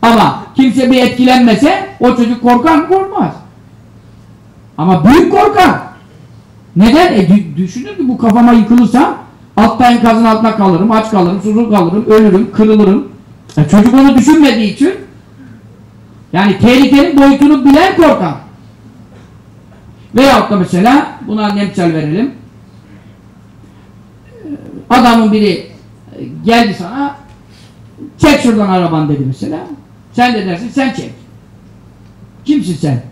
Ama kimse bir etkilenmese o çocuk korkar mı? Korkmaz. Ama büyük korkar. Neden? E, dü- düşünür ki bu kafama yıkılırsa altta enkazın altına kalırım, aç kalırım, susuz kalırım, ölürüm, kırılırım. E, çocuk onu düşünmediği için yani tehlikenin boyutunu bilen korkar. Veyahut da mesela buna nemsel verelim. Adamın biri e, geldi sana çek şuradan araban dedi mesela. Sen de dersin sen çek. Kimsin sen?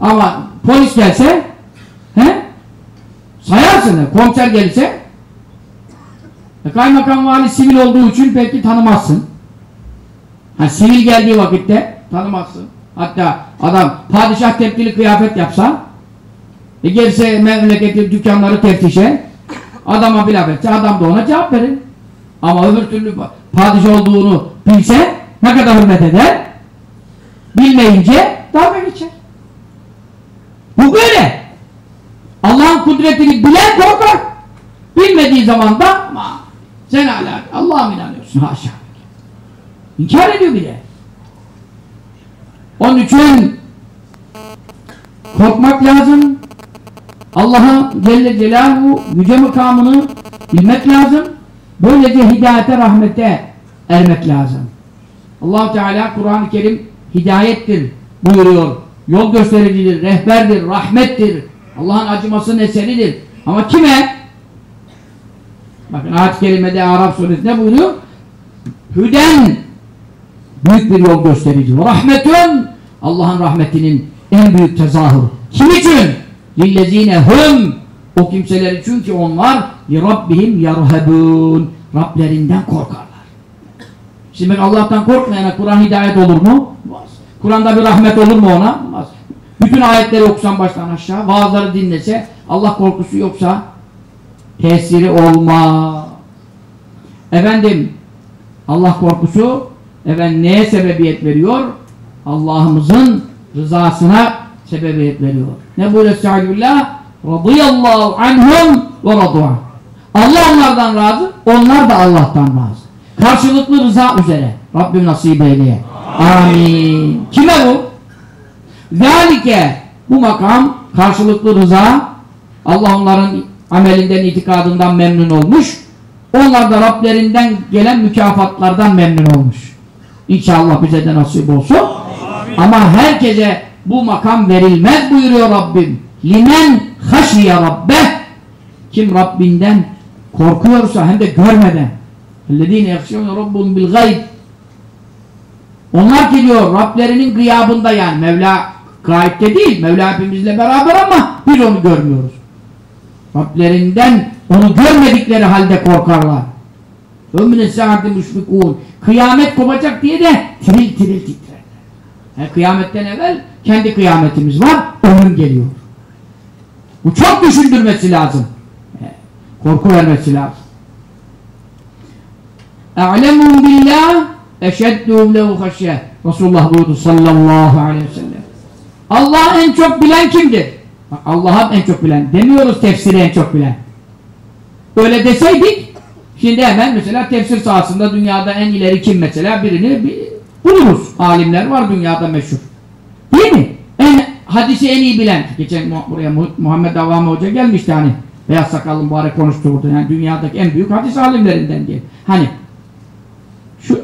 Ama polis gelse he? Sayarsın. Komiser gelirse e, kaymakam vali sivil olduğu için belki tanımazsın. Ha, sivil geldiği vakitte tanımazsın. Hatta adam padişah tepkili kıyafet yapsa e gelirse memleketin dükkanları teftişe adama bir laf etse adam da ona cevap verir. Ama öbür türlü padişah olduğunu bilse ne kadar hürmet eder? Bilmeyince dalga geçer. Bu böyle. Allah'ın kudretini bilen korkar. Bilmediği zaman da "Ama sen hala Allah'a inanıyorsun? Haşa. İnkar ediyor bile. Onun için korkmak lazım. Allah'a Celle Celaluhu yüce makamını bilmek lazım. Böylece hidayete, rahmete ermek lazım. allah Teala Kur'an-ı Kerim hidayettir buyuruyor. Yol göstericidir, rehberdir, rahmettir. Allah'ın acımasının eseridir. Ama kime? Bakın ayet-i kerimede Arap suresi ne buyuruyor? Hüden büyük bir yol gösterici. Rahmetün Allah'ın rahmetinin en büyük tezahürü. Kim için? Lillezine hum o kimseler için ki onlar rabbihim yarhabun Rablerinden korkarlar. Şimdi Allah'tan korkmayana Kur'an hidayet olur mu? Olmaz. Kur'an'da bir rahmet olur mu ona? Olmaz. Bütün ayetleri okusan baştan aşağı, vaazları dinlese, Allah korkusu yoksa tesiri olmaz. Efendim, Allah korkusu efendim neye sebebiyet veriyor? Allah'ımızın rızasına sebebiyet veriyor. Ne buyuruyor Estağfirullah? Radıyallahu anhum ve radu'an. Allah onlardan razı, onlar da Allah'tan razı. Karşılıklı rıza üzere. Rabbim nasip eyleye. Amin. Kime bu? Zalike bu makam karşılıklı rıza Allah onların amelinden, itikadından memnun olmuş. Onlar da Rablerinden gelen mükafatlardan memnun olmuş. İnşallah bize de nasip olsun. Ama herkese bu makam verilmez buyuruyor Rabbim. Limen haşiye rabbe. Kim Rabbinden korkuyorsa hem de görmeden. Ellezine yakşiyonu rabbun bil gayb. Onlar ki diyor Rablerinin gıyabında yani. Mevla gayipte değil. Mevla hepimizle beraber ama biz onu görmüyoruz. Rablerinden onu görmedikleri halde korkarlar. Ömrüne saati müşfikûn. Kıyamet kopacak diye de tiril tiril titrerler. Yani kıyametten evvel kendi kıyametimiz var ömür geliyor. Bu çok düşündürmesi lazım. Korku vermesi lazım. اَعْلَمُوا بِاللّٰهِ اَشَدُّهُمْ لَهُ خَشْيَةً Resulullah buyurdu sallallahu aleyhi ve sellem. Allah en çok bilen kimdir? Allah'a en çok bilen. Demiyoruz tefsiri en çok bilen. Öyle deseydik şimdi hemen mesela tefsir sahasında dünyada en ileri kim mesela birini bir, buluruz. Alimler var dünyada meşhur. Değil mi? Hadisi en iyi bilen. Geçen buraya Muhammed Avami Hoca gelmişti hani. Beyaz sakallı mübarek konuştu burada. Yani dünyadaki en büyük hadis alimlerinden diye. Hani şu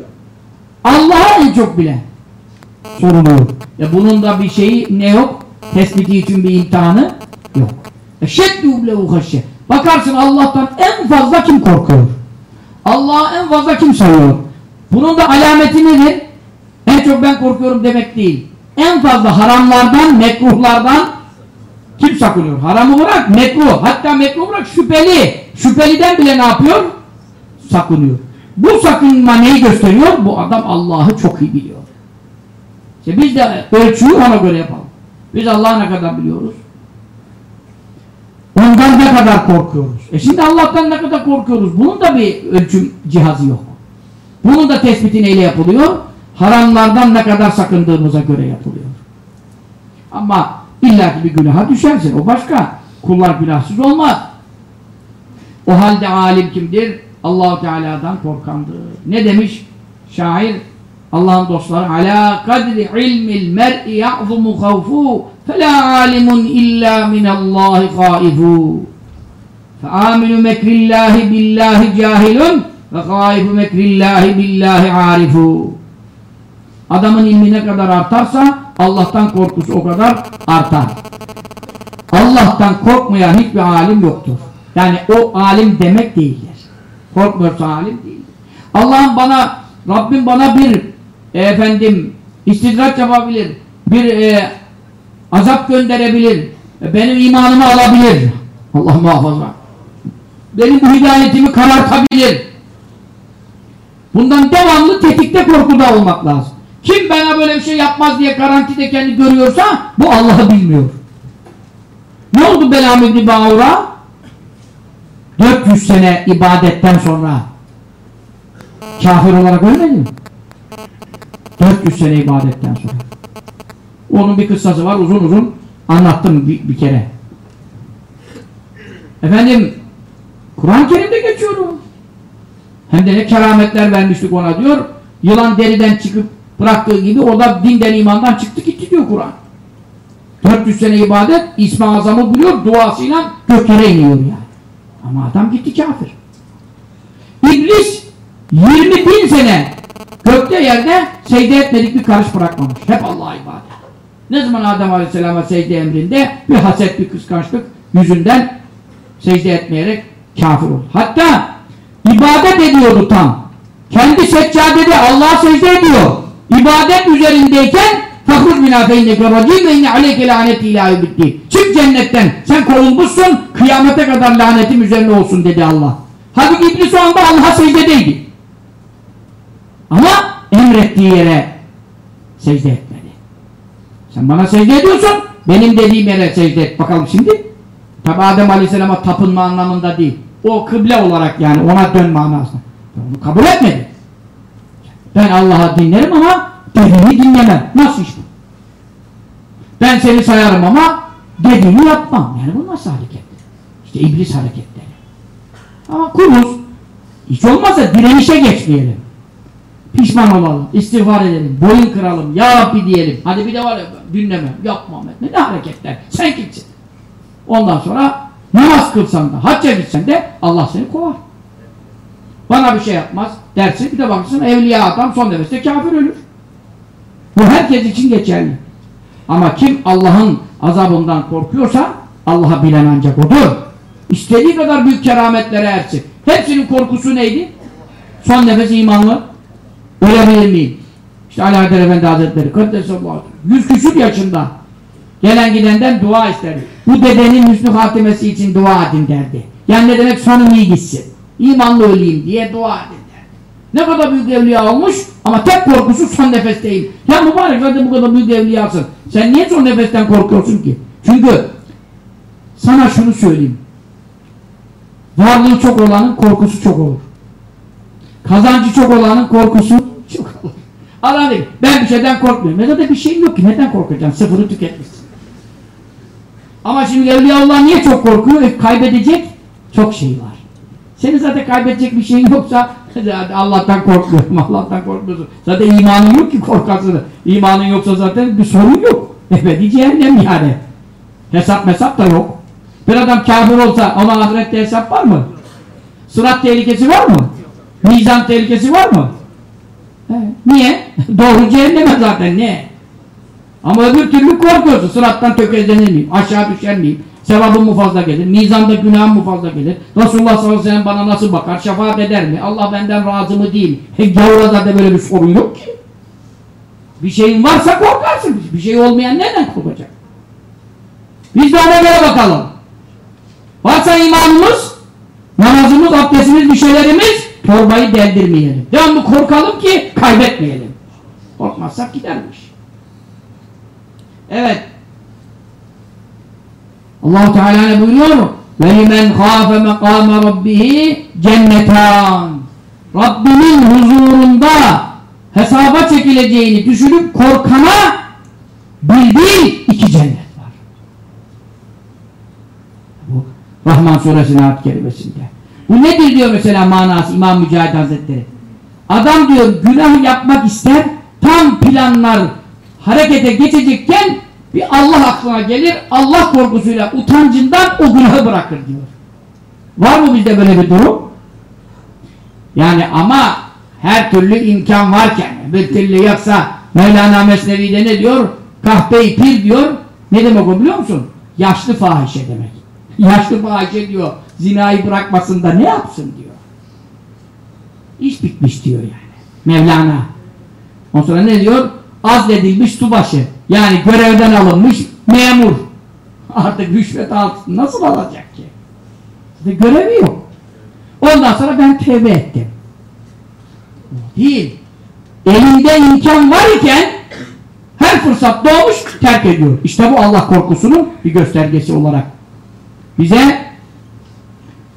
Allah'a en çok bilen soruluyor. Ya bunun da bir şeyi ne yok? Tespiti için bir imtihanı yok. Eşeddû lehu haşye. Bakarsın Allah'tan en fazla kim korkuyor? Allah'a en fazla kim sayıyor? Bunun da alameti nedir? En çok ben korkuyorum demek değil. En fazla haramlardan, mekruhlardan kim sakınıyor? Haramı bırak, mekruh. Hatta mekruh bırak şüpheli. Şüpheliden bile ne yapıyor? Sakınıyor. Bu sakınma neyi gösteriyor? Bu adam Allah'ı çok iyi biliyor. İşte biz de ölçüyü ona göre yapalım. Biz Allah'ı ne kadar biliyoruz? Ondan ne kadar korkuyoruz? E şimdi Allah'tan ne kadar korkuyoruz? Bunun da bir ölçüm cihazı yok. Bunun da tespiti neyle yapılıyor? Haramlardan ne kadar sakındığımıza göre yapılıyor. Ama illaki bir günaha düşersin. O başka. Kullar günahsız olmaz. O halde alim kimdir? Allahu Teala'dan korkandır. Ne demiş şair? Allah'ın dostları ala kadri ilmil mer'i ya'zumu havfu fela alimun illa minallahi haifu fe'aminu mekrillahi billahi cahilun ve haifu mekrillahi billahi arifu adamın ilmi ne kadar artarsa Allah'tan korkusu o kadar artar. Allah'tan korkmayan hiçbir alim yoktur. Yani o alim demek değildir. Korkmuyorsa alim değildir Allah'ım bana Rabbim bana bir e, efendim istidrak yapabilir bir e, azap gönderebilir e, benim imanımı alabilir. Allah muhafaza. Benim bu hidayetimi karartabilir. Bundan devamlı tetikte korkuda olmak lazım kim bana böyle bir şey yapmaz diye garantide kendi görüyorsa bu Allah'ı bilmiyor ne oldu Belam İbni Bağur'a 400 sene ibadetten sonra kafir olarak ölmedi mi? 400 sene ibadetten sonra. Onun bir kıssası var uzun uzun anlattım bir, bir kere. Efendim Kur'an-ı Kerim'de geçiyor o. Hem de ne kerametler vermiştik ona diyor. Yılan deriden çıkıp bıraktığı gibi o da dinden imandan çıktı gitti diyor Kur'an. 400 sene ibadet İsmi Azam'ı buluyor duasıyla göklere iniyor yani. Ama adam gitti kafir. İblis 20 bin sene gökte yerde secde etmedik bir karış bırakmamış. Hep Allah'a ibadet. Ne zaman Adem Aleyhisselam'a secde emrinde bir haset bir kıskançlık yüzünden secde etmeyerek kafir oldu. Hatta ibadet ediyordu tam. Kendi seccadede Allah'a secde ediyor. İbadet üzerindeyken fakir minafeyndeki racim ve inne aleyke laneti ilahi bitti. Çık cennetten sen kovulmuşsun kıyamete kadar lanetim üzerine olsun dedi Allah. Halbuki İblis o anda Allah'a secdedeydi. Ama emrettiği yere secde etmedi. Sen bana secde ediyorsun, benim dediğim yere secde et. Bakalım şimdi. Tabi Adem Aleyhisselam'a tapınma anlamında değil. O kıble olarak yani ona dön manasında. Onu kabul etmedi. Ben Allah'a dinlerim ama dediğini dinlemem. Nasıl iş bu? Ben seni sayarım ama dediğini yapmam. Yani bu nasıl hareket? İşte iblis hareketleri. Ama kuluz. Hiç olmazsa direnişe geçmeyelim. Pişman olalım, istiğfar edelim, boyun kıralım, Ya Rabbi diyelim. Hadi bir de var ya, dinlemem, yapmam etme. Ne hareketler? Sen gitsin. Ondan sonra namaz kılsan da, hacca gitsen de Allah seni kovar. Bana bir şey yapmaz dersin, bir de bakırsın evliya adam son nefeste kafir ölür. Bu herkes için geçerli. Ama kim Allah'ın azabından korkuyorsa Allah'a bilen ancak odur. İstediği kadar büyük kerametlere ersin. Hepsinin korkusu neydi? Son nefes imanlı ölebilir miyim? İşte Ali Haydar Efendi Hazretleri Kaddesallahu yüz küsur yaşında gelen gidenden dua isterdi. Bu dedenin hüsnü hatimesi için dua edin derdi. Yani ne demek sonum iyi gitsin. İmanlı öleyim diye dua derdi. Ne kadar büyük evliya olmuş ama tek korkusu son nefesteyim. Ya mübarek zaten bu kadar büyük evliyasın. Sen niye son nefesten korkuyorsun ki? Çünkü sana şunu söyleyeyim. Varlığı çok olanın korkusu çok olur. Kazancı çok olanın korkusu çok olur. Allah değil, ben bir şeyden korkmuyorum. Ya da bir şeyim yok ki, neden korkacaksın? Sıfırı tüketmişsin. Ama şimdi Evliyaullah niye çok korkuyor? E, kaybedecek çok şey var. Senin zaten kaybedecek bir şeyin yoksa Allah'tan korkmuyorum, (laughs) Allah'tan korkmuyorsun. Zaten imanın yok ki korkarsın. İmanın yoksa zaten bir sorun yok. Ebedi cehennem yani. Hesap mesap da yok. Bir adam kafir olsa ona ahirette hesap var mı? Sırat tehlikesi var mı? Mizan tehlikesi var mı? He. Niye? (laughs) Doğru cehenneme zaten ne? Ama öbür türlü korkuyorsun. Sırattan tökezlenir miyim? Aşağı düşer miyim? Sevabım mu fazla gelir? Mizanda günahım mı fazla gelir? Resulullah sallallahu aleyhi ve sellem bana nasıl bakar? Şefaat eder mi? Allah benden razı mı değil? He, gavura zaten böyle bir sorun yok ki. Bir şeyin varsa korkarsın. Bir şey olmayan neden korkacak? Biz de ona göre bakalım. Varsa imanımız, namazımız, abdestimiz, bir şeylerimiz torbayı deldirmeyelim. Devamlı korkalım ki kaybetmeyelim. Korkmazsak gidermiş. Evet allah Teala ne buyuruyor mu? وَلِمَنْ خَافَ مَقَامَ رَبِّهِ cennetan. Rabbinin huzurunda hesaba çekileceğini düşünüp korkana bildiği iki cennet var. Bu Rahman suresinin ayet kerimesinde. Bu nedir diyor mesela manası İmam Mücahit Hazretleri. Adam diyor günah yapmak ister tam planlar harekete geçecekken bir Allah aklına gelir, Allah korkusuyla, utancından o günahı bırakır diyor. Var mı bizde böyle bir durum? Yani ama her türlü imkan varken bir türlü yoksa Mevlana Mesnevi'de ne diyor? Kahpe-i pir diyor. Ne demek o biliyor musun? Yaşlı fahişe demek. Yaşlı fahişe diyor. Zinayı bırakmasın da ne yapsın diyor. İş bitmiş diyor yani. Mevlana. Ondan sonra ne diyor? Azledilmiş subaşı. Yani görevden alınmış memur. Artık rüşvet altı nasıl alacak ki? İşte görevi yok. Ondan sonra ben tevbe ettim. Değil. Elinde imkan var iken her fırsat doğmuş terk ediyor. İşte bu Allah korkusunun bir göstergesi olarak. Bize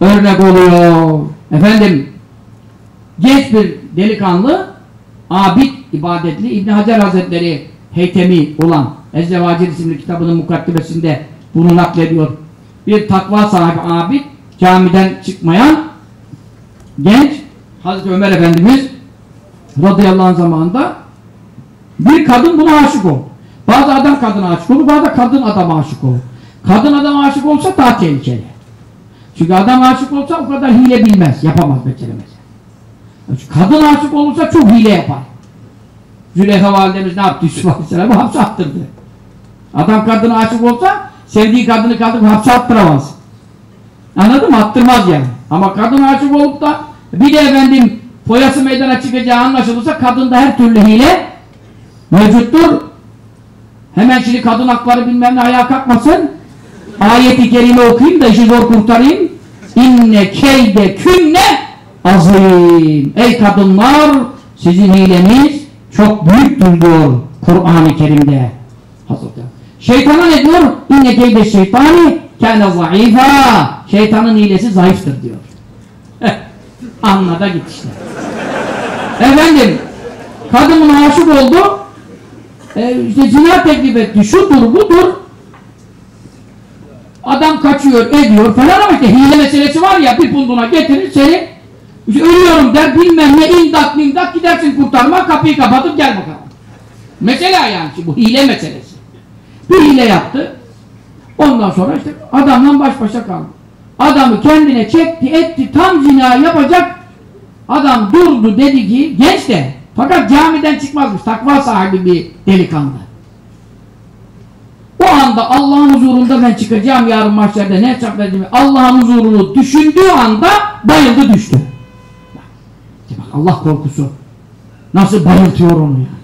örnek oluyor. Efendim genç bir delikanlı abid ibadetli İbn Hacer Hazretleri Heytemi olan Ezzevacir isimli kitabının mukaddimesinde bunu naklediyor. Bir takva sahibi abid camiden çıkmayan genç Hazreti Ömer Efendimiz radıyallahu anh zamanında bir kadın buna aşık oldu. Bazı adam kadına aşık olur, bazı kadın adama aşık olur. Kadın adam aşık olsa daha tehlikeli. Çünkü adam aşık olsa o kadar hile bilmez, yapamaz, beceremez. Kadın aşık olursa çok hile yapar. Züleyha validemiz ne yaptı Yusuf Aleyhisselam'ı hapse attırdı. Adam kadına aşık olsa sevdiği kadını kaldırıp hapse attıramaz. Anladın mı? Attırmaz yani. Ama kadın aşık olup da bir de efendim foyası meydana çıkacağı anlaşılırsa kadında her türlü hile mevcuttur. Hemen şimdi kadın hakları bilmem ne ayağa kalkmasın. Ayeti kerime okuyayım da işi zor kurtarayım. İnne keyde künne azim. Ey kadınlar sizin hileniz çok büyüktür diyor Kur'an-ı Kerim'de. Hazreti. Şeytana ne diyor? İnne keyde şeytani kâne zayıfa. Şeytanın hilesi zayıftır diyor. Anla da git işte. Efendim kadın aşık oldu. E, işte zina teklif etti. Şudur budur. Adam kaçıyor, ediyor falan ama işte hile meselesi var ya bir punduna getirir seni ölüyorum der bilmem ne imdat imdat gidersin kurtarma kapıyı kapatıp gel bakalım. Mesela yani bu hile meselesi. Bir hile yaptı. Ondan sonra işte adamla baş başa kaldı. Adamı kendine çekti etti tam zina yapacak. Adam durdu dedi ki genç de fakat camiden çıkmazmış. Takva sahibi bir delikanlı. O anda Allah'ın huzurunda ben çıkacağım yarın mahşerde ne vereceğim. Allah'ın huzurunu düşündüğü anda bayıldı düştü. Allah korkusu nasıl bayıltıyor onu ya.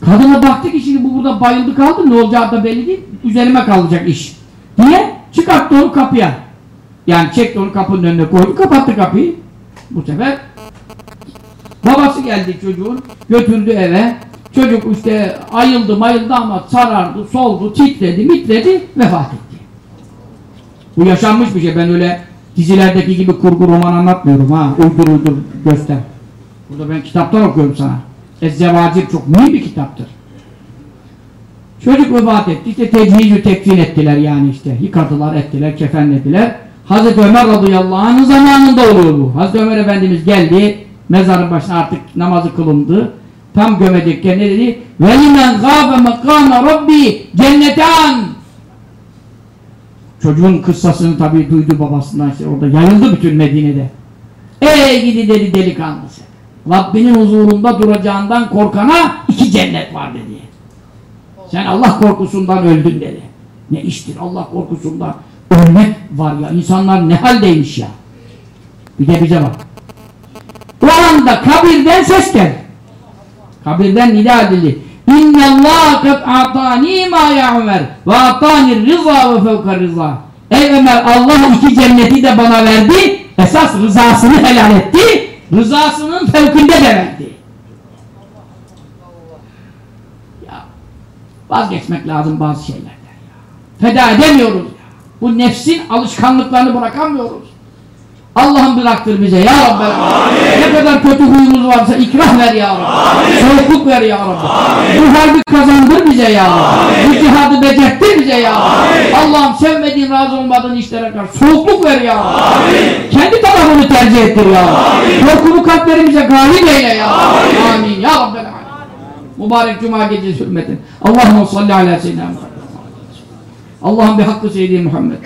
Kadına baktı ki şimdi bu burada bayıldı kaldı ne olacağı da belli değil. Üzerime kalacak iş. Diye çıkarttı onu kapıya. Yani çekti onu kapının önüne koydu kapattı kapıyı. Bu sefer babası geldi çocuğun götürdü eve. Çocuk işte ayıldı mayıldı ama sarardı, soldu, titredi, mitredi, vefat etti. Bu yaşanmış bir şey. Ben öyle dizilerdeki gibi kurgu roman anlatmıyorum ha. Uydur uydur göster. Burada ben kitaptan okuyorum sana. Ezzevacir çok mühim bir kitaptır. Çocuk vefat etti. İşte tecihizü tekfin ettiler yani işte. Yıkadılar, ettiler, kefenlediler. Hazreti Ömer radıyallahu anh'ın zamanında oluyor bu. Hazreti Ömer Efendimiz geldi. Mezarın başına artık namazı kılındı. Tam gömecekken ne dedi? وَلِمَنْ غَابَ مَقَامَ Rabbi cennetan Çocuğun kıssasını tabii duydu babasından işte orada yayıldı bütün Medine'de. Ey gidi dedi delikanlısı. Rabbinin huzurunda duracağından korkana iki cennet var dedi. Sen Allah korkusundan öldün dedi. Ne iştir Allah korkusundan ölmek var ya. İnsanlar ne haldeymiş ya. Bir de bize bak. O anda kabirden ses geldi. Kabirden nida edildi. İnne Allah kad atani ma ya Ömer ve atani rıza ve fevka rıza. Ey Ömer Allah iki cenneti de bana verdi. Esas rızasını helal etti. Rızasının fevkinde de verdi. Ya vazgeçmek lazım bazı şeylerden. Feda edemiyoruz ya. Bu nefsin alışkanlıklarını bırakamıyoruz. Allah'ım bıraktır bize ya Rabbi. Ne kadar kötü huyumuz varsa ikrah ver ya Rabbi. Soğukluk ver ya Rabbi. Bu harbi kazandır bize ya Rabbi. Bu cihadı becerttir bize ya Rabbi. Allah'ım sevmediğin, razı olmadığın işlere karşı soğukluk ver ya Rabbi. Kendi tarafını tercih ettir ya Rabbi. Korkunu kalplerimize galip eyle ya Rabbi. Amin. Ya Rabbi. Mübarek Cuma gecesi hürmetin. Allahümme salli ala seyyidina. Allah'ım bir hakkı seyyidi Muhammed.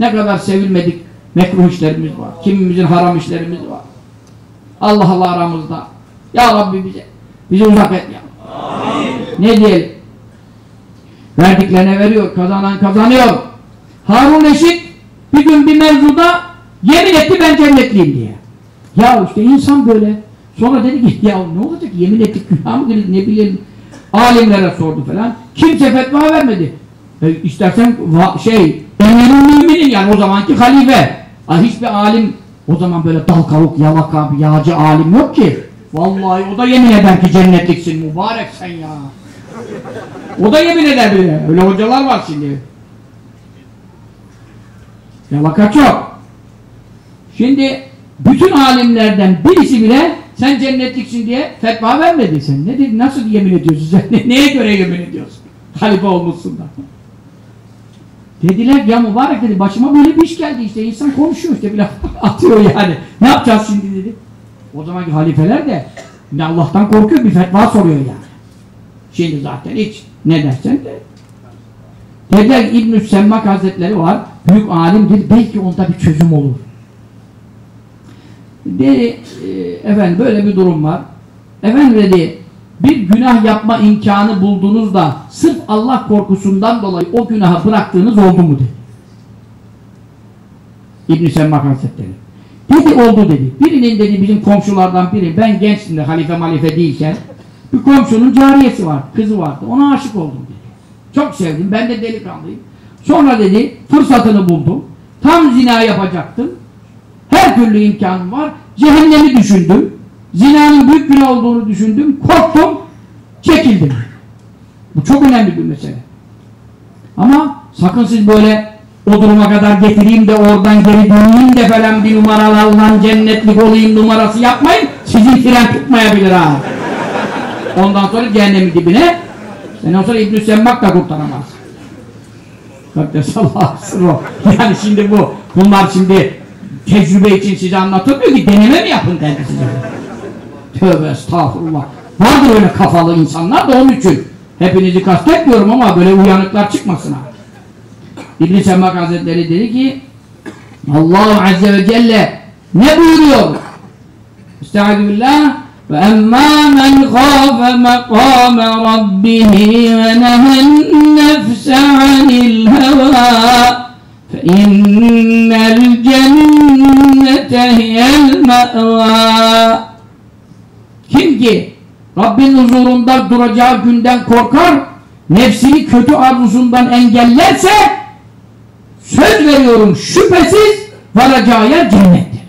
Ne kadar sevilmedik mekruh işlerimiz var. Kimimizin haram işlerimiz var. Allah Allah aramızda. Ya Rabbi bize. Bizi uzak et ya. Ne diyelim? Verdiklerine veriyor. Kazanan kazanıyor. Harun Reşit bir gün bir mevzuda yemin etti ben cennetliyim diye. Ya işte insan böyle. Sonra dedi ki ya ne olacak yemin ettik günah mı ne bileyim. Alimlere sordu falan. Kimse fetva vermedi. E, istersen şey emirül müminin yani o zamanki halife. Ha, hiçbir alim o zaman böyle dal kavuk yalaka yağcı alim yok ki. Vallahi o da yemin eder ki cennetliksin mübarek sen ya. O da yemin eder bile. Öyle hocalar var şimdi. Yalaka çok. Şimdi bütün alimlerden birisi bile sen cennetliksin diye fetva vermedi sen. Ne dedi? Nasıl yemin ediyorsun sen? (laughs) Neye göre yemin ediyorsun? Halife olmuşsun da. Dediler ya mübarek dedi başıma böyle bir iş geldi işte insan konuşuyor işte bir laf (laughs) atıyor yani. Ne yapacağız şimdi dedi. O zamanki halifeler de Allah'tan korkuyor bir fetva soruyor yani. Şimdi zaten hiç ne dersen de. Dediler İbn-i Semmak Hazretleri var. Büyük alimdir. Belki onda bir çözüm olur. Dedi e, efendim böyle bir durum var. Efendim dedi bir günah yapma imkanı buldunuz da sırf Allah korkusundan dolayı o günahı bıraktığınız oldu mu dedi. İbn-i Semmak Hazretleri. Dedi oldu dedi. Birinin dedi bizim komşulardan biri ben gençtim de halife malife değilken bir komşunun cariyesi var, kızı vardı. Ona aşık oldum dedi. Çok sevdim. Ben de delikanlıyım. Sonra dedi fırsatını buldum. Tam zina yapacaktım. Her türlü imkanım var. Cehennemi düşündüm. Zinanın büyük günah olduğunu düşündüm. Korktum. Çekildim. Bu çok önemli bir mesele. Ama sakın siz böyle o duruma kadar getireyim de oradan geri döneyim de falan bir numaralarla cennetlik olayım numarası yapmayın. Sizin fren tutmayabilir ha. Ondan sonra cehennemin dibine Ondan sonra İbn-i Semmak da kurtaramaz. Kaddesallahu sırrı. Yani şimdi bu, bunlar şimdi tecrübe için size anlatılmıyor ki deneme mi yapın dendi size. Tövbe estağfurullah. Vardır öyle kafalı insanlar da onun için. Hepinizi kastetmiyorum ama böyle uyanıklar çıkmasın ha. İbn-i Hazretleri dedi ki Allah Azze ve Celle ne buyuruyor? Estaizu ve emmâ men khâfe mekâme rabbihi ve nehen nefse anil hevâ fe innel cennete hiyel me'vâ kim ki Rabbin huzurunda duracağı günden korkar, nefsini kötü arzusundan engellerse söz veriyorum şüphesiz varacağı yer cennettir.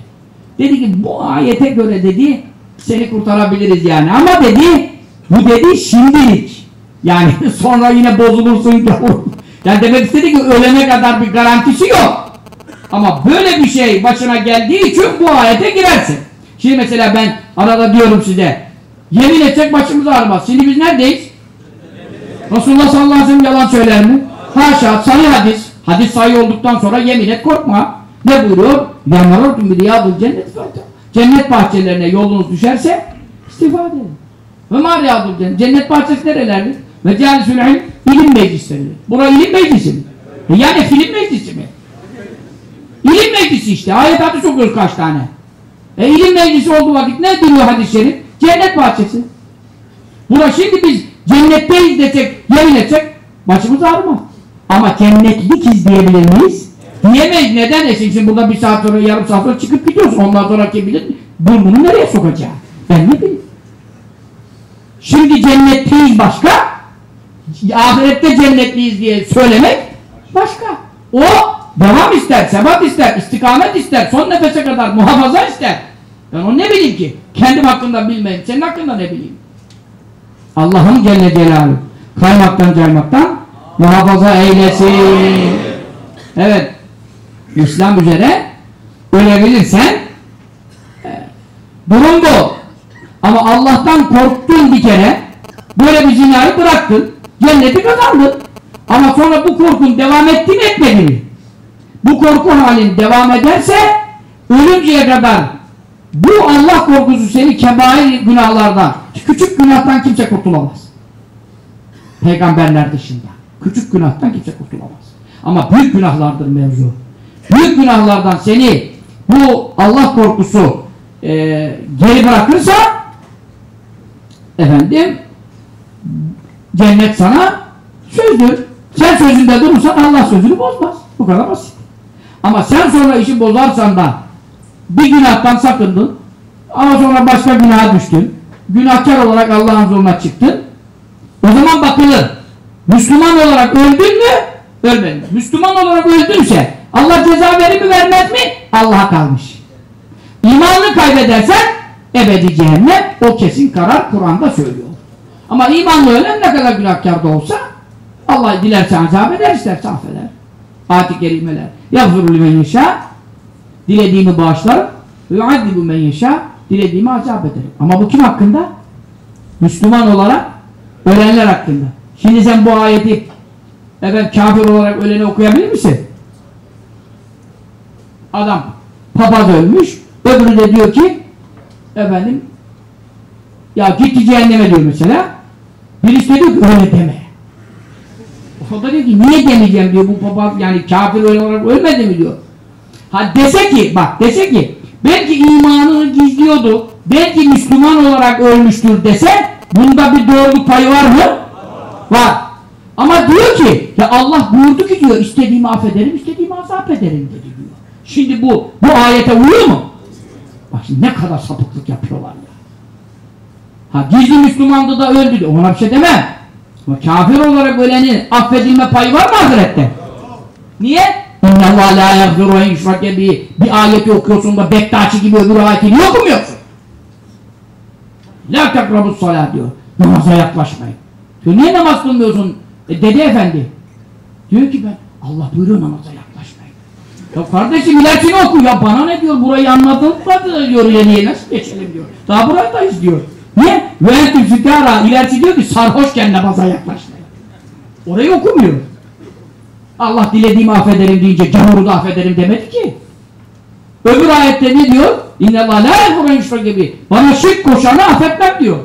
Dedi ki bu ayete göre dedi seni kurtarabiliriz yani. Ama dedi bu dedi şimdilik. Yani (laughs) sonra yine bozulursun yani demek istedi ki ölene kadar bir garantisi yok. Ama böyle bir şey başına geldiği için bu ayete girersin şimdi mesela ben arada diyorum size yemin etsek başımız ağrımaz şimdi biz neredeyiz Resulullah sallallahu aleyhi ve sellem yalan söyler mi haşa sahih hadis hadis sahih olduktan sonra yemin et korkma ne buyuruyor bir riyadul cennet cennet bahçelerine yolunuz düşerse istifade edin. Ve ma riyadul cennet. Cennet bahçesi nerelerdir? Ve calisül ilm ilim meclisleri. Bura ilim meclisi mi? E yani film meclisi mi? İlim meclisi işte. Ayet hadis okuyoruz kaç tane. E ilim meclisi olduğu vakit ne diyor hadis-i şerif? Cennet bahçesi. Bura şimdi biz cennetteyiz desek, yemin etsek başımız ağrımaz. Ama cennetlikiz diyebilir miyiz? Diyemeyiz. Neden? E şimdi burada bir saat sonra, yarım saat sonra çıkıp gidiyoruz. Ondan sonra kim bilir burnunu nereye sokacağım? Ben ne bileyim. Şimdi cennetteyiz başka, ahirette cennetliyiz diye söylemek başka. O devam ister, sebat ister, istikamet ister, son nefese kadar muhafaza ister. Ben onu ne bileyim ki? Kendim hakkında bilmeyim, senin hakkında ne bileyim? Allah'ın Celle Celaluhu kaymaktan caymaktan muhafaza eylesin. Evet. İslam üzere ölebilirsen e, durum bu. Ama Allah'tan korktun bir kere böyle bir zinayı bıraktın. Cenneti kazandın. Ama sonra bu korkun devam etti mi etmedi mi? Bu korku halin devam ederse ölünceye kadar bu Allah korkusu seni kebair günahlardan, küçük günahtan kimse kurtulamaz. Peygamberler dışında. Küçük günahtan kimse kurtulamaz. Ama büyük günahlardır mevzu. Büyük günahlardan seni bu Allah korkusu e, geri bırakırsa efendim cennet sana sözdür. Sen sözünde durursan Allah sözünü bozmaz. Bu kadar basit. Ama sen sonra işi bozarsan da bir günahtan sakındın ama sonra başka günaha düştün. Günahkar olarak Allah'ın huzuruna çıktın. O zaman bakılır. Müslüman olarak öldün mü? Ölmedin. Müslüman olarak öldünse Allah ceza verir mi vermez mi? Allah'a kalmış. İmanını kaybedersen ebedi cehennem o kesin karar Kur'an'da söylüyor. Ama imanlı ölen ne kadar günahkar da olsa Allah dilerse azap eder isterse affeder. Ayet-i kerimeler. Yağfirulü men yeşâ dilediğimi bağışlarım ve yuaddibu men yeşâ dilediğimi azap ederim. Ama bu kim hakkında? Müslüman olarak ölenler hakkında. Şimdi sen bu ayeti evet kafir olarak öleni okuyabilir misin? Adam papaz ölmüş öbürü de diyor ki efendim ya gitti cehenneme diyor mesela birisi de diyor ki öyle deme. O da diyor ki niye demeyeceğim diyor bu papaz yani kafir olarak ölmedi mi diyor. Ha dese ki bak dese ki belki imanını gizliyordu belki Müslüman olarak ölmüştür dese bunda bir doğruluk payı var mı? Var. Ama diyor ki ya Allah buyurdu ki diyor istediğimi affederim istediğimi azap ederim dedi diyor. Şimdi bu bu ayete uyuyor mu? Bak şimdi ne kadar sapıklık yapıyorlar ya. Ha gizli Müslümandı da öldü diyor. Ona bir şey demem. Ama kafir olarak ölenin affedilme payı var mı ahirette? Niye? Allah la yagfiru en yüşrake bir, ayeti okuyorsun da Bektaşi gibi öbür ayeti niye okumuyorsun? La takrabus salat diyor. Namaza yaklaşmayın. Diyor niye namaz kılmıyorsun? E, dede efendi. Diyor ki ben Allah buyuruyor namaza yaklaşmayın. Ya kardeşim ilerisini oku ya bana ne diyor burayı anladın mı diyor ileriye nasıl geçelim diyor. Daha buradayız diyor. Niye? Ve entüm ilerisi diyor ki sarhoşken namaza yaklaşmayın. Orayı okumuyor. Allah dilediğimi affederim deyince gavuru da affederim demedi ki. Öbür ayette ne diyor? İnne Allah la yagfuru gibi. Bana şirk koşanı affetmem diyor.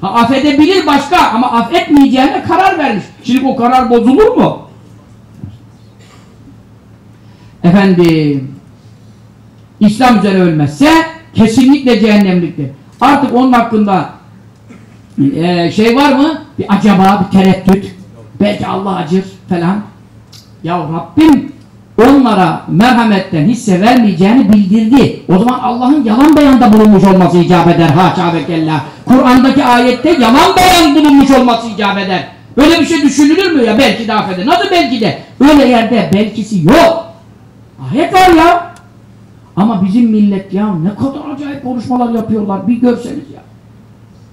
Ha, affedebilir başka ama affetmeyeceğine karar vermiş. Şimdi o karar bozulur mu? Efendim İslam üzere ölmezse kesinlikle cehennemliktir. Artık onun hakkında e, şey var mı? Bir acaba, bir tereddüt. Belki Allah acır falan. Ya Rabbim onlara merhametten hisse vermeyeceğini bildirdi. O zaman Allah'ın yalan beyanda bulunmuş olması icap eder. Haşa ve kella. Kur'an'daki ayette yalan beyan bulunmuş olması icap eder. Böyle bir şey düşünülür mü ya? Belki de affeder. Nasıl belki de? Öyle yerde belkisi yok. Ayet var ya. Ama bizim millet ya ne kadar acayip konuşmalar yapıyorlar. Bir görseniz ya.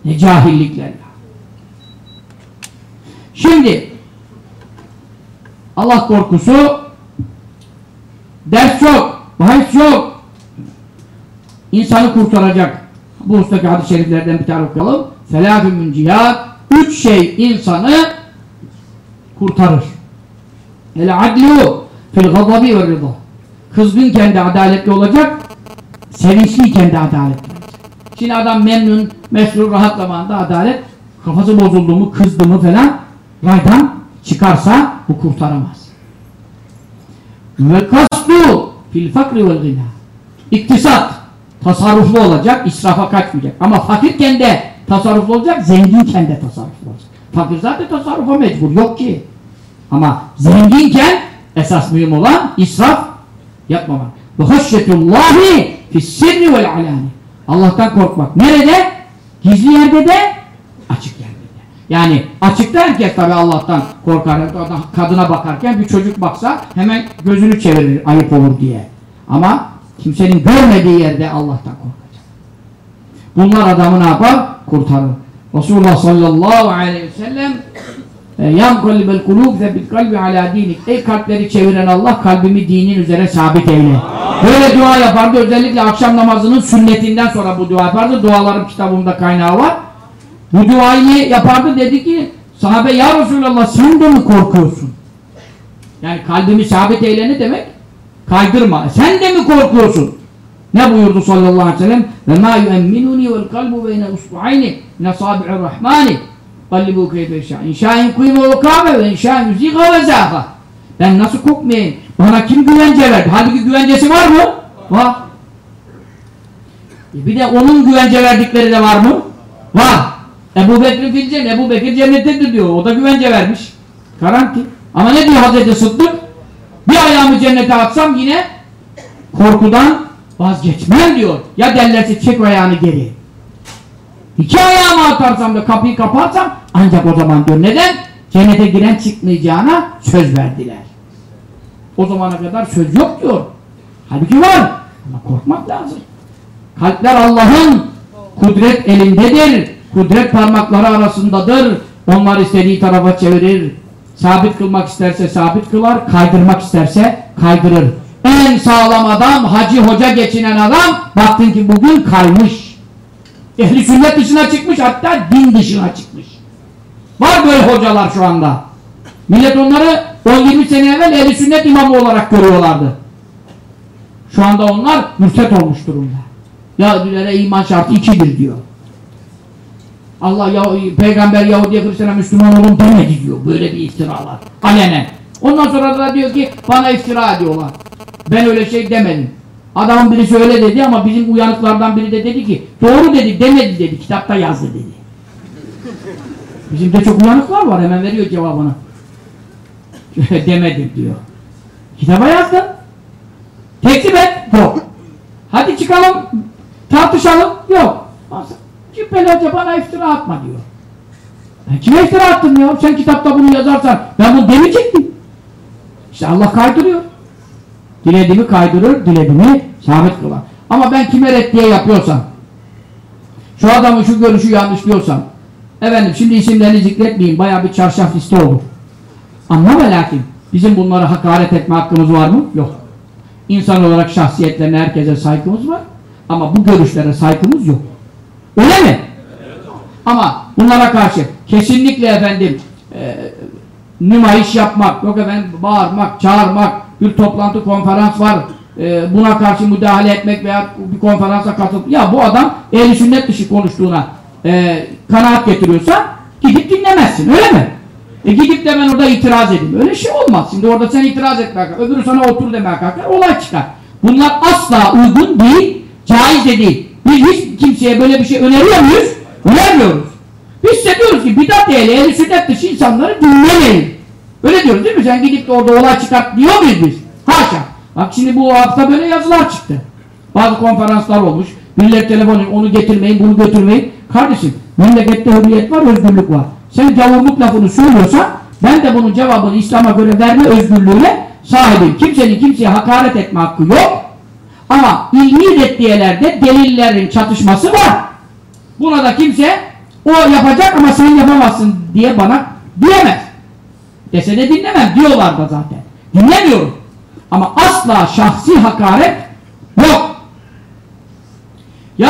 Ne cahillikler ya. Şimdi Allah korkusu ders çok, bahis yok. İnsanı kurtaracak. Bu ustaki hadis-i şeriflerden bir tane okuyalım. Selâfü münciyat. Üç şey insanı kurtarır. El adlu fil gadabi ve rıza. Kızgınken de adaletli olacak, sevinçliyken de adaletli olacak. Şimdi adam memnun, mesrur, rahat zamanında adalet, kafası bozuldu mu, kızdı mı falan raydan çıkarsa bu kurtaramaz. Ve kasdu fil fakri vel gina. İktisat tasarruflu olacak, israfa kaçmayacak. Ama fakirken de tasarruflu olacak, zenginken de tasarruflu olacak. Fakir zaten tasarrufa mecbur, yok ki. Ama zenginken esas mühim olan israf yapmamak. Ve haşyetullahi fissirri vel alani. Allah'tan korkmak. Nerede? Gizli yerde de. Yani açıkta herkes tabi Allah'tan korkar. Kadına bakarken bir çocuk baksa hemen gözünü çevirir ayıp olur diye. Ama kimsenin görmediği yerde Allah'tan korkacak. Bunlar adamı ne yapar? Kurtarır. Resulullah sallallahu aleyhi ve sellem yan kalbel kulub ve bil kalbi ala dinik. Ey kalpleri çeviren Allah kalbimi dinin üzere sabit eyle. Böyle dua yapardı. Özellikle akşam namazının sünnetinden sonra bu dua yapardı. Dualarım kitabımda kaynağı var. Bu duayı yapardı? Dedi ki sahabe ya Resulallah sen de mi korkuyorsun? Yani kalbimi sabit eyle ne demek? Kaydırma. Sen de mi korkuyorsun? Ne buyurdu sallallahu aleyhi ve sellem? Ve ma yu'emminuni vel kalbu beyne usbu'ayni min asabi'ir rahmani qallibu keyfe inşa. İnşa'in kuyma ve kâbe ve inşa'in yüzîga ve zâfa. Ben nasıl korkmayayım? Bana kim güvence verdi? Halbuki güvencesi var mı? Var. E bir de onun güvence verdikleri de var mı? Var. Ebu Bekir fil. Ebu Bekir cennettedir diyor. O da güvence vermiş. Garanti. Ama ne diyor Hazreti Sıddık? Bir ayağımı cennete atsam yine korkudan vazgeçmem diyor. Ya derlerse çek ayağını geri. İki ayağımı atarsam da kapıyı kaparsam ancak o zaman diyor. Neden? Cennete giren çıkmayacağına söz verdiler. O zamana kadar söz yok diyor. Halbuki var. Ama korkmak lazım. Kalpler Allah'ın kudret elindedir. Kudret parmakları arasındadır. Onlar istediği tarafa çevirir. Sabit kılmak isterse sabit kılar, kaydırmak isterse kaydırır. En sağlam adam, hacı hoca geçinen adam, baktın ki bugün kaymış. Ehli sünnet dışına çıkmış, hatta din dışına çıkmış. Var böyle hocalar şu anda. Millet onları 10-20 sene evvel ehli sünnet imamı olarak görüyorlardı. Şu anda onlar mürtet olmuş durumda. Yahudilere iman şartı ikidir diyor. Allah ya peygamber Yahudi'ye Hristiyan'a Müslüman olun demedi diyor. Böyle bir iftiralar. Alenen. Ondan sonra da diyor ki bana iftira ediyorlar. Ben öyle şey demedim. Adamın birisi öyle dedi ama bizim uyanıklardan biri de dedi ki doğru dedi demedi dedi. Kitapta yazdı dedi. Bizim de çok uyanıklar var hemen veriyor cevabını. (laughs) demedim diyor. Kitaba yazdın. Tekzip et. Yok. Hadi çıkalım. Tartışalım. Yok. Cübbeli Hoca bana iftira atma diyor. Ben kime iftira attım ya? Sen kitapta bunu yazarsan ben bunu demeyecektim. İşte Allah kaydırıyor. Dilediğimi kaydırır, dilediğimi sabit kılar. Ama ben kime reddiye yapıyorsam, şu adamın şu görüşü yanlış diyorsam, efendim şimdi isimlerini zikretmeyeyim, bayağı bir çarşaf liste. Ama ve lakin, bizim bunlara hakaret etme hakkımız var mı? Yok. İnsan olarak şahsiyetlerine herkese saygımız var. Ama bu görüşlere saygımız yok. Öyle mi? Ama bunlara karşı kesinlikle efendim e, nümayiş yapmak, yok efendim bağırmak, çağırmak, bir toplantı konferans var, e, buna karşı müdahale etmek veya bir konferansa katılıp, ya bu adam ehli sünnet dışı konuştuğuna e, kanaat getiriyorsa gidip dinlemezsin, öyle mi? E gidip de ben orada itiraz edeyim. Öyle şey olmaz. Şimdi orada sen itiraz etmeye kalkar, öbürü sana otur demeye kalkar, olay çıkar. Bunlar asla uygun değil, caiz de değil. Biz hiç kimseye böyle bir şey öneriyor muyuz? Önermiyoruz. Biz de diyoruz ki bidat ehli, ehli sünnet dışı insanları dinlemeyin. Öyle diyoruz değil mi? Sen gidip de orada olay çıkart diyor muyuz biz? Haşa. Bak şimdi bu hafta böyle yazılar çıktı. Bazı konferanslar olmuş. Millet telefonu onu getirmeyin, bunu götürmeyin. Kardeşim, memlekette hürriyet var, özgürlük var. Sen gavurluk lafını söylüyorsan ben de bunun cevabını İslam'a göre verme özgürlüğüne sahibim. Kimsenin kimseye hakaret etme hakkı yok. Ama ilmi reddiyelerde delillerin çatışması var. Buna da kimse o yapacak ama sen yapamazsın diye bana diyemez. Dese de dinlemem diyorlar da zaten. Dinlemiyorum. Ama asla şahsi hakaret yok. Ya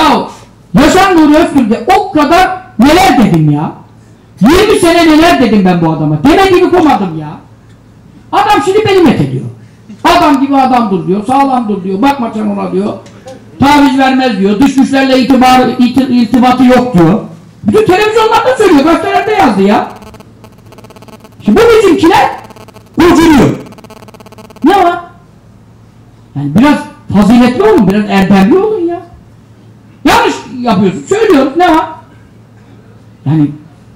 Yaşar Nuri Özgür'de o kadar neler dedim ya. 20 sene neler dedim ben bu adama. Demediğimi komadım ya. Adam şimdi beni met ediyor. Adam gibi adamdır diyor, sağlamdır diyor, bakma sen ona diyor. Taviz vermez diyor, dış güçlerle itibar, iti, irtibatı yok diyor. Bütün televizyonlarda söylüyor, gazetelerde yazdı ya. Şimdi bu bizimkiler ucunuyor. Ne var? Yani biraz faziletli olun, biraz erdemli olun ya. Yanlış yapıyorsun, söylüyoruz, ne var? Yani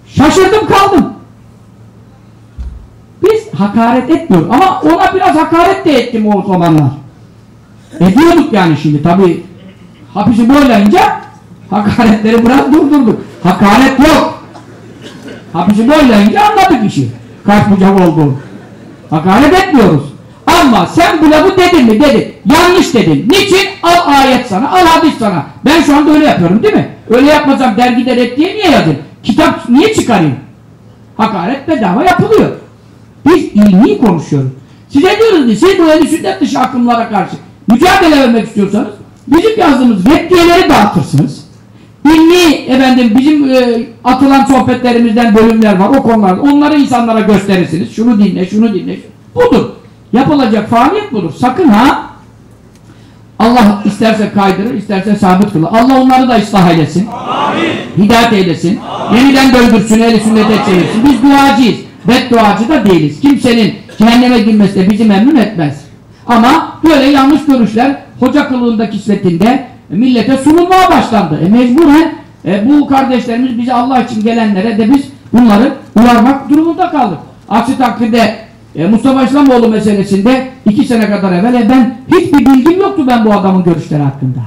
şaşırdım kaldım. Hakaret etmiyoruz ama ona biraz hakaret de ettim o zamanlar. Ediyorduk yani şimdi tabi hapisi boylayınca hakaretleri biraz durdurduk. Hakaret yok. Hapisi boylayınca anladık işi. Kaç bucak olduğunu. Hakaret etmiyoruz. Ama sen bu lafı dedin mi? Dedin. Yanlış dedin. Niçin? Al ayet sana, al hadis sana. Ben şu anda öyle yapıyorum değil mi? Öyle yapmasam dergide reddiye niye yazayım? Kitap niye çıkarayım? Hakaret bedava yapılıyor. Biz ilmi konuşuyoruz. Size diyoruz ki siz bu eli sünnet dışı akımlara karşı mücadele vermek istiyorsanız bizim yazdığımız reddiyeleri dağıtırsınız. İlmi efendim bizim e, atılan sohbetlerimizden bölümler var o konularda. Onları insanlara gösterirsiniz. Şunu dinle, şunu dinle. Budur. Yapılacak faaliyet budur. Sakın ha Allah isterse kaydırır, isterse sabit kılar. Allah onları da ıslah eylesin. Amin. Hidayet eylesin. Yeniden döndürsün, eli sünnete çevirsin. Biz duacıyız. Bedduacı da değiliz. Kimsenin cehenneme girmesi bizi memnun etmez. Ama böyle yanlış görüşler hoca kılığında kisvetinde millete sunulmaya başlandı. E mecburen e, bu kardeşlerimiz bize Allah için gelenlere de biz bunları uyarmak durumunda kaldık. Aksi takdirde e, Mustafa İslamoğlu meselesinde iki sene kadar evvel e, ben hiçbir bilgim yoktu ben bu adamın görüşleri hakkında.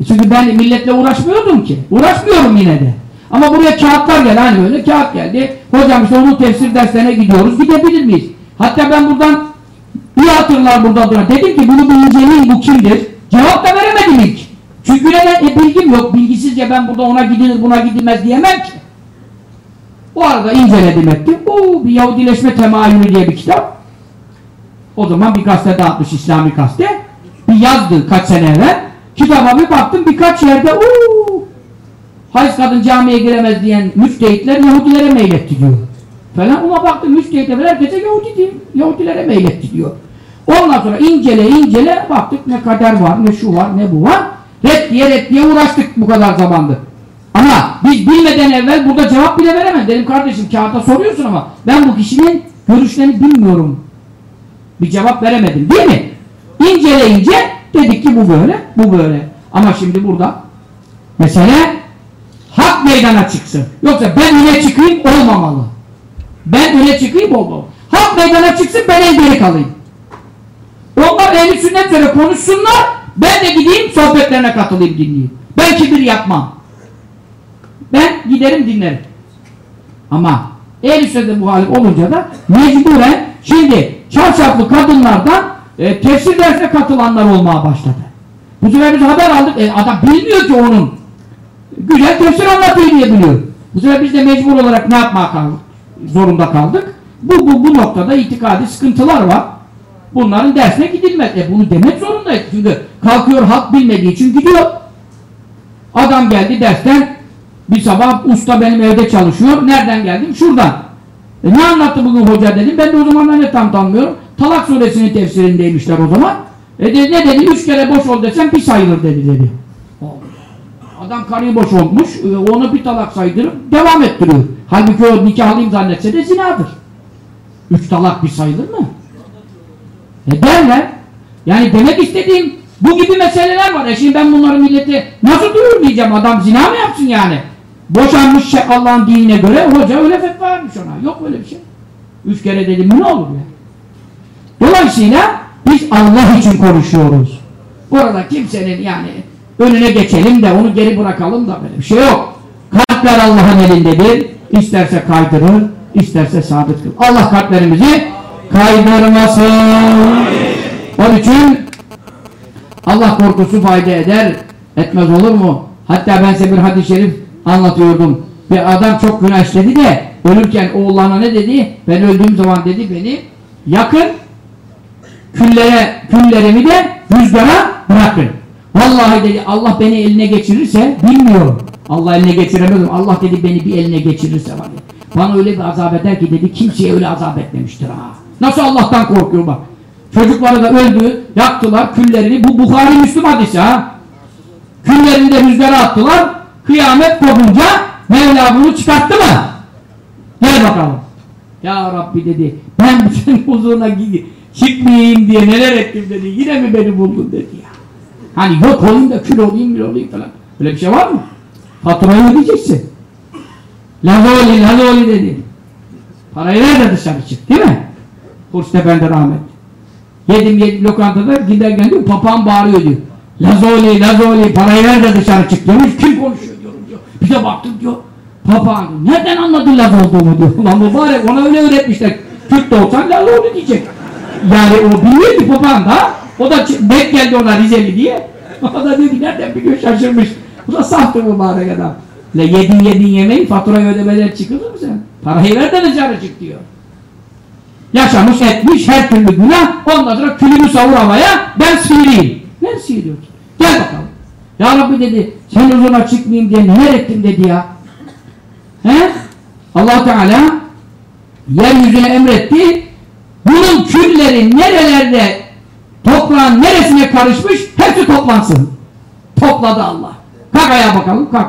E, çünkü ben milletle uğraşmıyordum ki. Uğraşmıyorum yine de. Ama buraya kağıtlar geldi hani böyle kağıt geldi. Hocam işte onun tefsir derslerine gidiyoruz. Gidebilir miyiz? Hatta ben buradan bir hatırlar burada duran. Dedim ki bunu bir bu kimdir? Cevap da veremedim ilk. Çünkü neden? E, bilgim yok. Bilgisizce ben burada ona gidilir buna gidilmez diyemem ki. O arada inceledim ettim. Oo, bir Yahudileşme temayülü diye bir kitap. O zaman bir gazete dağıtmış İslami gazete. Bir yazdı kaç sene evvel. Kitaba bir baktım birkaç yerde ooo Halis kadın camiye giremez diyen müstehitler Yahudilere meyletti diyor. Falan ona baktım müstehitler herkese Yahudi diyor. Yahudilere meyletti diyor. Ondan sonra incele incele baktık ne kader var ne şu var ne bu var. Reddiye reddiye uğraştık bu kadar zamandır. Ama biz bilmeden evvel burada cevap bile veremem. Dedim kardeşim kağıtta soruyorsun ama ben bu kişinin görüşlerini bilmiyorum. Bir cevap veremedim değil mi? İnceleyince dedik ki bu böyle, bu böyle. Ama şimdi burada mesele meydana çıksın. Yoksa ben öne çıkayım olmamalı. Ben öne çıkayım olmamalı. Hak meydana çıksın ben en kalayım. Onlar ehli sünnet üzere konuşsunlar ben de gideyim sohbetlerine katılayım dinleyeyim. Ben kibir yapmam. Ben giderim dinlerim. Ama ehl sünnete muhalif olunca da mecburen şimdi çarşaflı kadınlardan e, tefsir dersine katılanlar olmaya başladı. Bu sefer biz haber aldık. E, adam bilmiyor ki onun. Güzel tefsir anlatıyor diye biliyor. Bu sefer biz de mecbur olarak ne yapmaya kaldık? Zorunda kaldık. Bu, bu, bu noktada itikadi sıkıntılar var. Bunların dersine gidilmez. E bunu demek zorundayız. Çünkü kalkıyor halk bilmediği için gidiyor. Adam geldi dersten bir sabah usta benim evde çalışıyor. Nereden geldim? Şuradan. E ne anlattı bugün hoca dedim. Ben de o zamanlar ne tam tanımıyorum. Talak suresinin tefsirindeymişler o zaman. E dedi, ne dedi? Üç kere boş ol desem bir sayılır dedi dedi. Adam karıyı boş olmuş. e, Onu bir talak saydırıp devam ettiriyor. Halbuki o nikahlıyım zannetse de zinadır. Üç talak bir sayılır mı? E derler. Yani demek istediğim bu gibi meseleler var. E şimdi ben bunları millete nasıl duyurmayacağım? Adam zina mı yapsın yani? Boşanmış şey Allah'ın dinine göre hoca öyle fetva vermiş ona. Yok öyle bir şey. Üç kere dedim mi ne olur ya? Dolayısıyla biz Allah için konuşuyoruz. Burada kimsenin yani önüne geçelim de onu geri bırakalım da böyle bir şey yok. Kalpler Allah'ın elindedir. İsterse kaydırır, isterse sabit kılır. Allah kalplerimizi kaydırmasın. Onun için Allah korkusu fayda eder, etmez olur mu? Hatta ben size bir hadis-i şerif anlatıyordum. Bir adam çok günah işledi de ölürken oğullarına ne dedi? Ben öldüğüm zaman dedi beni yakın küllere, küllerimi de rüzgara bırakın. Vallahi dedi Allah beni eline geçirirse bilmiyorum. Allah eline geçiremezim. Allah dedi beni bir eline geçirirse var ya. Bana öyle bir azap eder ki dedi kimseye öyle azap etmemiştir ha. Nasıl Allah'tan korkuyor bak. Çocukları da öldü, yaktılar küllerini. Bu Bukhari Müslüm hadisi ha. Küllerini de rüzgara attılar. Kıyamet kopunca Mevla bunu çıkarttı mı? Gel bakalım. Ya Rabbi dedi ben senin huzuruna gideyim. Çıkmayayım diye neler ettim dedi. Yine mi beni buldun dedi ya. Hani yok olayım da kül olayım, kül olayım falan. Öyle bir şey var mı? Faturayı ödeyeceksin. Lazoli, lazoli dedi. Parayı ver de dışarı çık değil mi? Kurs Efendi rahmet. Yedim yedim lokantada giderken diyor papağan bağırıyor diyor. Lazoli, lazoli parayı ver de dışarı çık diyormuş. Kim konuşuyor diyorum diyor. Bir de baktım diyor. Papağan. Nereden anladın laz olduğumu diyor. Ulan mübarek ona öyle öğretmişler. Kürt de olsan lazoli diyecek. Yani o biliyor ki papağan da. O da denk geldi ona Rizeli diye. (laughs) O da dedi nereden biliyor şaşırmış. Bu da sahtı mübarek adam. Le yedin yedin yemeği faturayı ödemeler çıkılır mı sen? Parayı ver de dışarı çık diyor. Yaşamış etmiş her türlü günah. Ondan sonra külünü savur havaya ben sihirliyim. Ne sihiriyorsun? Gel bakalım. Ya Rabbi dedi sen huzuruna çıkmayayım diye neler ettim dedi ya. He? allah Teala yeryüzüne emretti. Bunun külleri nerelerde toprağın neresine karışmış hepsi toplansın. Topladı Allah. Kalk ayağa bakalım kalk.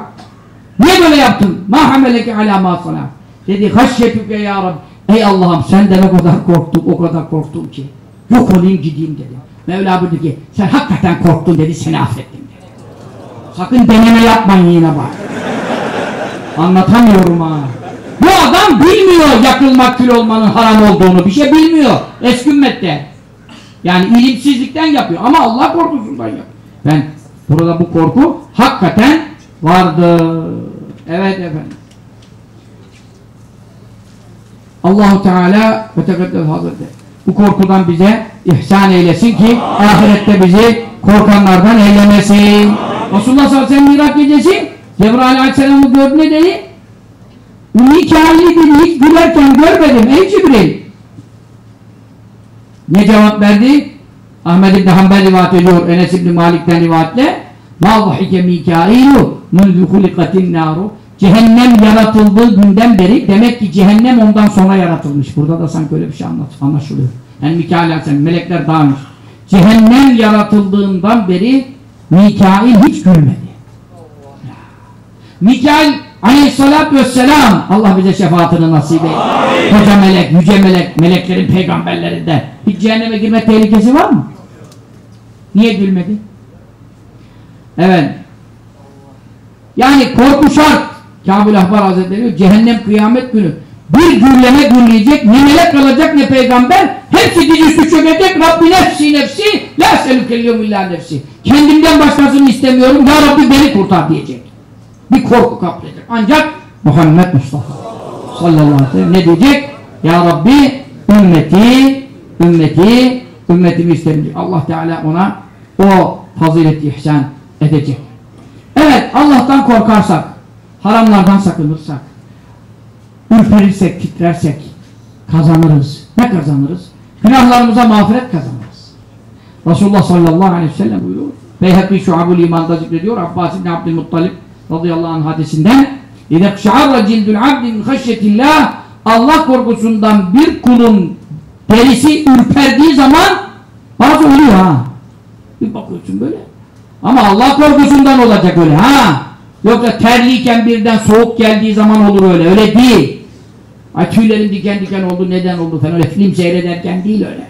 Niye böyle yaptın? Ma hameleke ala ma sana. Dedi haşyetüke ya Rabbi. Ey Allah'ım senden o kadar korktum, o kadar korktum ki. Yok olayım gideyim dedi. Mevla buyurdu ki sen hakikaten korktun dedi seni affettim dedi. Sakın deneme yapmayın yine bak. Anlatamıyorum ha. Bu adam bilmiyor yakılmak kül olmanın haram olduğunu. Bir şey bilmiyor. Eski ümmette. Yani ilimsizlikten yapıyor. Ama Allah korkusundan yapıyor. Ben burada bu korku hakikaten vardı. Evet efendim. Allahu Teala ve Tekaddes Hazretleri bu korkudan bize ihsan eylesin ki ahirette bizi korkanlardan eylemesin. Resulullah sallallahu aleyhi ve sellem Miraç gecesi Cebrail aleyhisselamı gördü ne dedi? Mikail'i dedi hiç gülerken görmedim ey Cibril. Ne cevap verdi? Ahmed İbni Hanbel rivayet ediyor Enes İbni Malik'ten rivayetle مَا ضَحِكَ مِكَائِلُ مُنْذُ خُلِقَتِ النَّارُ Cehennem yaratıldığı günden beri demek ki cehennem ondan sonra yaratılmış. Burada da sanki öyle bir şey anlat, anlaşılıyor. Yani Mikail Aleyhisselam, melekler dağılmış. Cehennem yaratıldığından beri Mikail hiç gülmedi. Mikail aleyhissalatü vesselam Allah bize şefaatini nasip eylesin. Koca melek, yüce melek, meleklerin peygamberlerinden. Hiç cehenneme girme tehlikesi var mı? Niye gülmedi? Evet. Yani korku şart. Kabil Ahbar Hazretleri diyor, cehennem kıyamet günü bir gürleme gürleyecek, ne melek kalacak ne peygamber, hepsi dizüstü çökecek, Rabbi nefsi nefsi, la illa nefsi. Kendimden başkasını istemiyorum, ya Rabbi beni kurtar diyecek. Bir korku kaplayacak. Ancak Muhammed Mustafa sallallahu aleyhi ve sellem ne diyecek? Ya Rabbi ümmeti, ümmeti, ümmetimi isterim. Allah Teala ona o fazileti ihsan edecek. Evet, Allah'tan korkarsak, haramlardan sakınırsak, ürperirsek, titrersek kazanırız. Ne kazanırız? Günahlarımıza mağfiret kazanırız. Resulullah sallallahu aleyhi ve sellem buyuruyor. Beyhekli Şuabul İman'da zikrediyor. Abbas İbni Abdülmuttalip radıyallahu anh hadisinden اِذَا قْشَعَرَّ جِلْدُ الْعَبْدِ مِنْ خَشْيَةِ اللّٰهِ Allah korkusundan bir kulun derisi ürperdiği zaman bazı oluyor ha. Bir bakıyorsun böyle. Ama Allah korkusundan olacak öyle ha. Yoksa terliyken birden soğuk geldiği zaman olur öyle. Öyle değil. Ay tüylerin diken diken oldu neden oldu falan öyle film seyrederken değil öyle.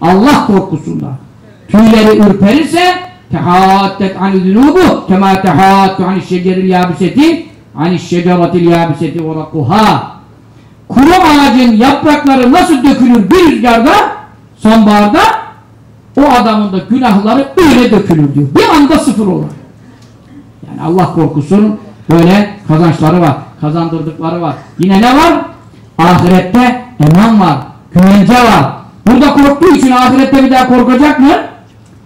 Allah korkusundan. Tüyleri ürperirse tehattet anü zunubu kema tehattu anü şeceril yabiseti anü şeceratil yabiseti orakuha kuru ağacın yaprakları nasıl dökülür bir rüzgarda sonbaharda o adamın da günahları öyle dökülür diyor. Bir anda sıfır olur. Yani Allah korkusunun böyle kazançları var. Kazandırdıkları var. Yine ne var? Ahirette eman var. Güvence var. Burada korktuğu için ahirette bir daha korkacak mı?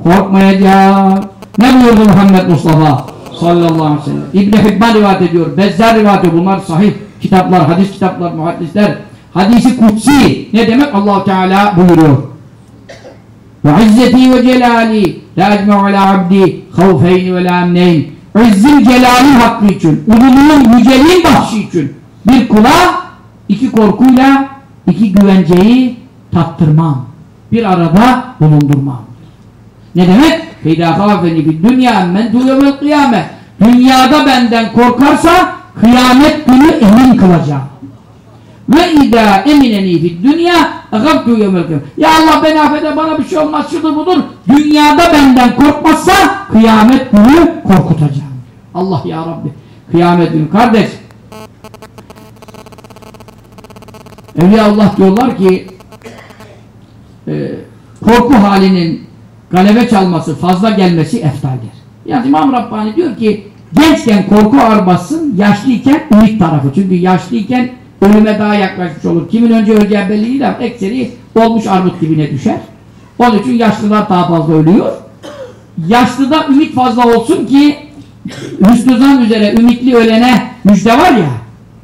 Korkmayacak. Ne buyurdu Muhammed Mustafa sallallahu aleyhi ve sellem? İbn Hibban rivayet ediyor. Bezzar rivayet ediyor. Bunlar sahih kitaplar, hadis kitaplar, muhaddisler. Hadisi kutsi. Ne demek? allah Teala buyuruyor. Ve izzeti ve celali la ecme'u ala abdi khawfeyni ve la amneyn. İzzin celalin hakkı için, ululuğun yüceliğin bahşi için bir kula iki korkuyla iki güvenceyi tattırmam. Bir arada bulundurmam. Ne demek? Feyda hafeni bir dünya emmen duyuvel kıyame. Dünyada benden korkarsa kıyamet günü emin kılacağım. Ve idâ emineni fid dünya agabtu yevmel Ya Allah beni affede bana bir şey olmaz şudur budur. Dünyada benden korkmazsa kıyamet günü korkutacağım. Allah ya Rabbi. Kıyamet günü kardeş. Evliya Allah diyorlar ki e, korku halinin galebe çalması, fazla gelmesi eftaldir. Yani İmam Rabbani diyor ki gençken korku ağır bassın, yaşlıyken ümit tarafı. Çünkü yaşlıyken ölüme daha yaklaşmış olur. Kimin önce öleceği belli değil ama ekseri olmuş armut dibine düşer. Onun için yaşlılar daha fazla ölüyor. Yaşlıda ümit fazla olsun ki hüsnü zan üzere ümitli ölene müjde var ya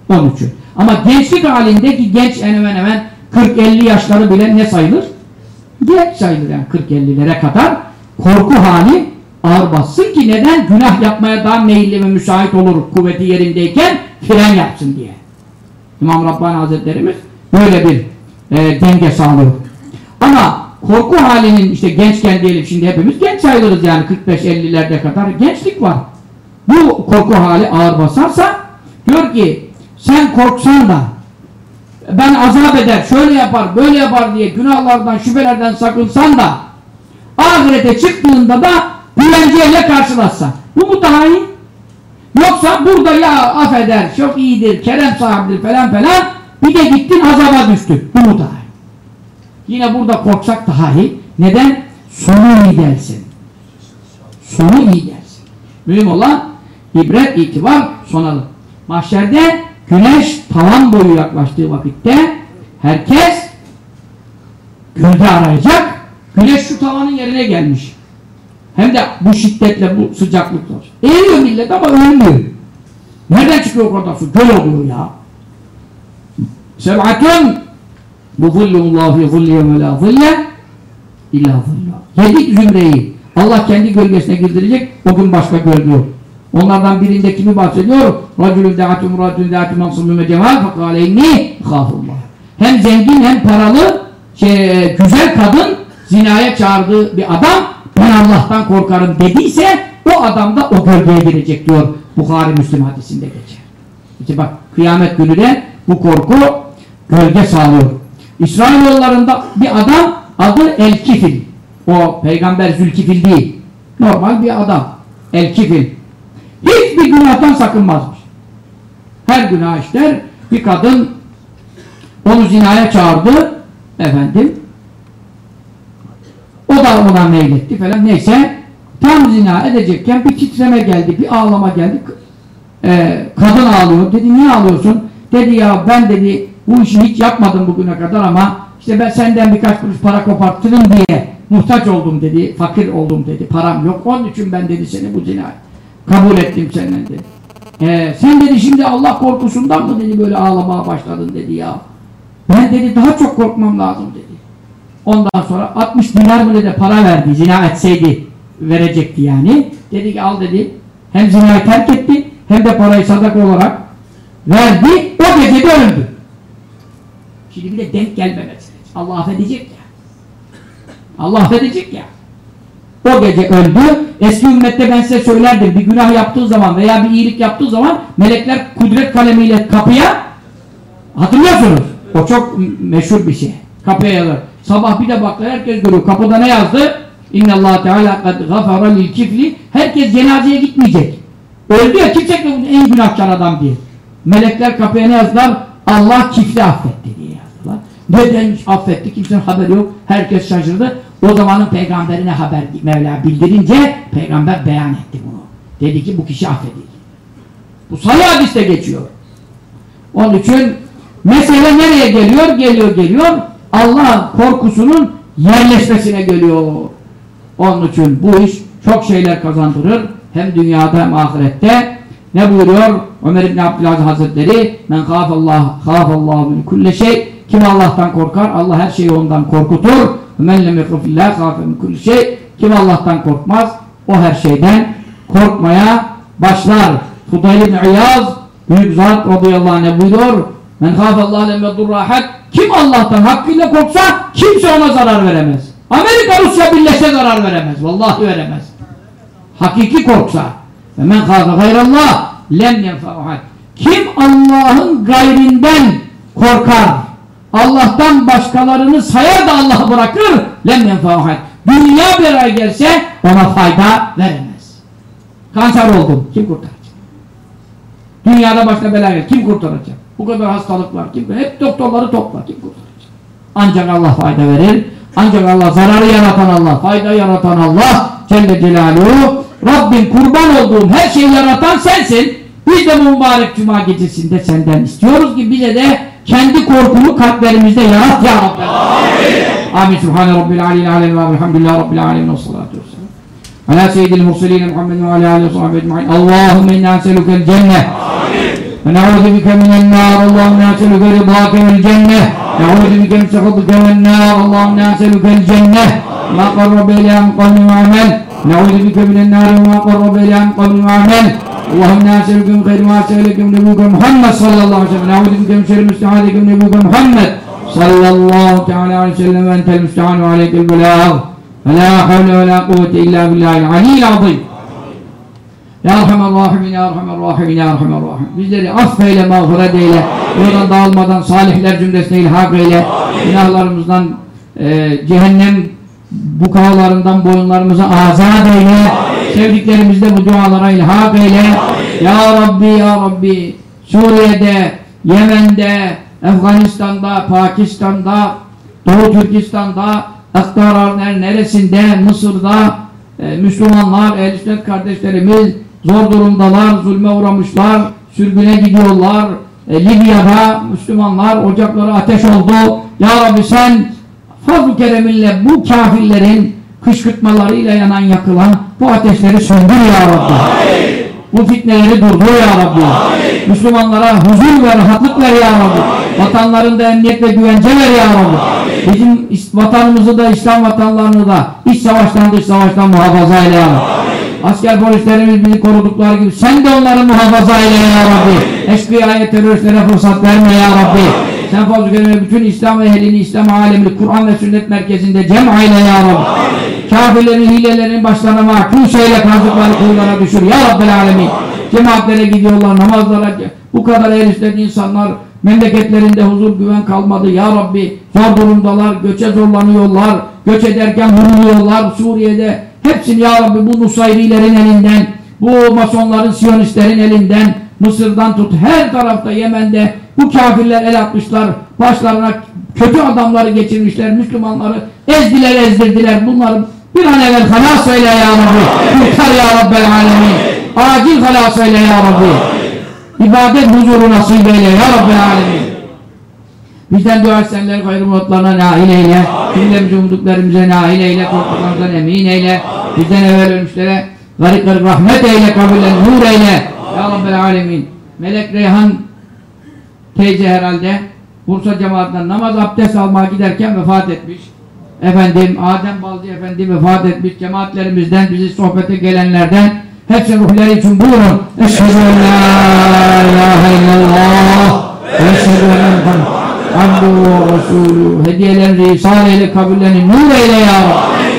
onun için. Ama gençlik halindeki genç en hemen hemen 40-50 yaşları bile ne sayılır? Genç sayılır yani 40-50'lere kadar korku hali ağır bassın ki neden? Günah yapmaya daha meyilli ve müsait olur kuvveti yerindeyken fren yapsın diye. İmam Rabbani Hazretlerimiz böyle bir e, denge sağlıyor. Ama korku halinin işte gençken diyelim şimdi hepimiz genç sayılırız yani 45-50'lerde kadar gençlik var. Bu korku hali ağır basarsa diyor ki sen korksan da ben azap eder, şöyle yapar, böyle yapar diye günahlardan, şüphelerden sakınsan da ahirete çıktığında da güvenceyle karşılaşsan. Bu mu daha iyi? Yoksa burada ya affeder, çok iyidir, kerem sahibidir falan falan bir de gittin azaba düştün. Bu mu daha iyi? Yine burada korksak daha iyi. Neden? Sonu iyi dersin. Sonu iyi dersin. Mühim olan ibret, itibar, sonalı. Mahşerde güneş tavan boyu yaklaştığı vakitte herkes gölge arayacak. Güneş şu tavanın yerine gelmiş. Hem de bu şiddetle, bu sıcaklıkla. Eğiliyor millet ama ölmüyor. Nereden çıkıyor o kadar su? Göl oluyor ya. Seb'atun bu zillullahu fi zilliyem ve la zille illa zillah. Yedi zümreyi Allah kendi gölgesine girdirecek. O gün başka gölge yok. Onlardan birinde kimi bahsediyor? Racülün da'atü muratün da'atü mansubü ve cemal fekale inni khafullah. Hem zengin hem paralı şey, güzel kadın zinaya çağırdığı bir adam ben Allah'tan korkarım dediyse o adam da o gölgeye girecek diyor Bukhari Müslim hadisinde geçer. İşte bak kıyamet günü de bu korku gölge sağlıyor. İsrailoğullarında bir adam adı El-Kifil. O peygamber Zülkifil değil. Normal bir adam. El-Kifil. Hiçbir günahtan sakınmazmış. Her günah işler. Bir kadın onu zinaya çağırdı. Efendim. O da ona meyletti falan. Neyse. Tam zina edecekken bir titreme geldi. Bir ağlama geldi. Ee, kadın ağlıyor. Dedi niye ağlıyorsun? Dedi ya ben dedi bu işi hiç yapmadım bugüne kadar ama işte ben senden birkaç kuruş para koparttırım diye muhtaç oldum dedi. Fakir oldum dedi. Param yok. Onun için ben dedi seni bu zinayı kabul ettim senden dedi. Ee, sen dedi şimdi Allah korkusundan mı dedi böyle ağlamaya başladın dedi ya. Ben dedi daha çok korkmam lazım dedi. Ondan sonra 60 dinar mı dedi para verdi zina etseydi verecekti yani. Dedi ki al dedi hem zinayı terk etti hem de parayı sadaka olarak verdi o gece de öldü. Şimdi bir de denk gelmemesi. Allah affedecek ya. Allah affedecek ya. O gece öldü. Eski ümmette ben size söylerdim. Bir günah yaptığı zaman veya bir iyilik yaptığı zaman melekler kudret kalemiyle kapıya hatırlıyorsunuz. O çok meşhur bir şey. Kapıya yazar. Sabah bir de baklar herkes görüyor. Kapıda ne yazdı? İnna Allah Teala kad gafara lil kifli. Herkes cenazeye gitmeyecek. Öldü ya kimse en günahkar adam diye. Melekler kapıya ne yazdılar? Allah kifli affetti diye yazdılar. Neden affetti? Kimsenin haberi yok. Herkes şaşırdı. O zamanın peygamberine haber Mevla bildirince peygamber beyan etti bunu. Dedi ki bu kişi affedildi. Bu sahih hadiste geçiyor. Onun için mesele nereye geliyor? Geliyor geliyor. Allah korkusunun yerleşmesine geliyor. Onun için bu iş çok şeyler kazandırır. Hem dünyada hem ahirette. Ne buyuruyor? Ömer İbni Abdülaziz Hazretleri Men khafallah, khafallahu min kulle şey Kim Allah'tan korkar? Allah her şeyi ondan korkutur. Men lem min kulle şey Kim Allah'tan korkmaz? O her şeyden korkmaya başlar. Fudayl İbni İyaz Büyük zat radıyallahu anh buyuruyor Men khafallah lem yedurrahat Kim Allah'tan hakkıyla korksa kimse ona zarar veremez. Amerika Rusya birleşse zarar veremez. Vallahi veremez. Hakiki korksa. Ve men khâfe gayrallah lem yenfa'uhat. Kim Allah'ın gayrinden korkar, Allah'tan başkalarını sayar da Allah'ı bırakır, lem yenfa'uhat. Dünya bir gelse ona fayda veremez. Kanser oldum. Kim kurtaracak? Dünyada başka bela gelir. Kim kurtaracak? Bu kadar hastalık var. Kim? Hep doktorları topla. Kim kurtaracak? Ancak Allah fayda verir. Ancak Allah zararı yaratan Allah, fayda yaratan Allah Celle Celaluhu Rabbim kurban olduğum her şeyi yaratan sensin. Biz de mübarek cuma gecesinde senden istiyoruz ki bize de kendi korkumu kalplerimizde yarat ya Rabbi. Amin. Amin. Subhane Rabbil alil alil ve elhamdülillah Rabbil alemin ve salatu vesselam. Ala seyyidil mursalin Muhammed ve ala aleyhi ve sahibi ecma'in. Allahümme inna eselukel cennet. Amin. Ve ne'udhu bike minel nar. Allahümme eseluke rıdâke vel cennet. Ne'udhu bike min sehuduke vel nar. Allahümme eselukel cennet. Ma qarrabe ilâ min amel. Ne'udhu bike minel nar ma qarrabe ilâ min kavmin ve. اللهم نسألك من خير ما سألك من نبيك محمد صلى الله عليه وسلم نعوذ بك من شر مستعاذك من نبيك محمد صلى الله تعالى عليه وسلم وأنت المستعان وعليك البلاغ فلا حول ولا قوة إلا بالله العلي العظيم Ya Erhamer Rahimin, Ya Erhamer Rahimin, Ya Erhamer Rahim. Bizleri affeyle, mağfiret eyle. Buradan dağılmadan salihler cümlesine ilhak eyle. Günahlarımızdan, e, cehennem bukağalarından boyunlarımızı azat eyle. Sevdiklerimizde bu dualara ilhak eyle. Ya Rabbi, Ya Rabbi. Suriye'de, Yemen'de, Afganistan'da, Pakistan'da, Doğu Türkistan'da, Aktar'ın her neresinde, Mısır'da, e, Müslümanlar, ehl kardeşlerimiz zor durumdalar, zulme uğramışlar, sürgüne gidiyorlar. E, Libya'da Müslümanlar ocakları ateş oldu. Ya Rabbi sen fazl-ı kereminle bu kafirlerin kışkırtmalarıyla yanan yakılan bu ateşleri söndür ya Rabbi. Bu fitneleri durdur ya Rabbi. Müslümanlara huzur ve rahatlık ver ya Rabbi. Vatanlarında emniyet ve güvence ver ya Rabbi. Bizim is- vatanımızı da İslam vatanlarını da iç savaştan dış savaştan muhafaza eyle ya Rabbi. Asker polislerimiz bizi korudukları gibi sen de onları muhafaza eyle ya Rabbi. Eşkıyaya teröristlere fırsat verme ya Rabbi. Sen fazl-ı keremle bütün İslam ehlini, İslam alemini Kur'an ve sünnet merkezinde cem eyle ya Rabbi. Kafirlerin hilelerin başlarına mahkum şeyle kazdıkları kuyulara düşür ya Rabbel Alemin. Cemaatlere gidiyorlar, namazlara bu kadar el insanlar memleketlerinde huzur güven kalmadı ya Rabbi. Zor durumdalar, göçe zorlanıyorlar, göç ederken vuruluyorlar Suriye'de. Hepsini ya Rabbi bu Nusayrilerin elinden, bu masonların, siyonistlerin elinden, Mısır'dan tut her tarafta Yemen'de bu kafirler el atmışlar, başlarına kötü adamları geçirmişler, Müslümanları ezdiler ezdirdiler. Bunları bir an evvel halas eyle ya Rabbi. Kurtar ya Rabbel Alemin. Acil halas eyle ya Rabbi. İbadet huzuru nasip eyle ya Rabbel Alemin. Bizden dua etsenler gayrı muratlarına nail eyle. Cümlemizi umduklarımıza nail eyle. Korktuklarımızdan emin eyle. Bizden evvel ölmüşlere garip garip rahmet eyle. Kabullen nur eyle. Ya Rabbel Alemin. Melek Reyhan teyze herhalde Bursa cemaatinden namaz abdest almaya giderken vefat etmiş. Efendim Adem Balcı Efendi vefat etmiş. Cemaatlerimizden bizi sohbete gelenlerden hepsi ruhları için buyurun. Eşhedü en la ilahe illallah eşhedü Muhammed abduhu ve resulü hediyelerini ihsan eyle kabullerini nur eyle ya Rabbi.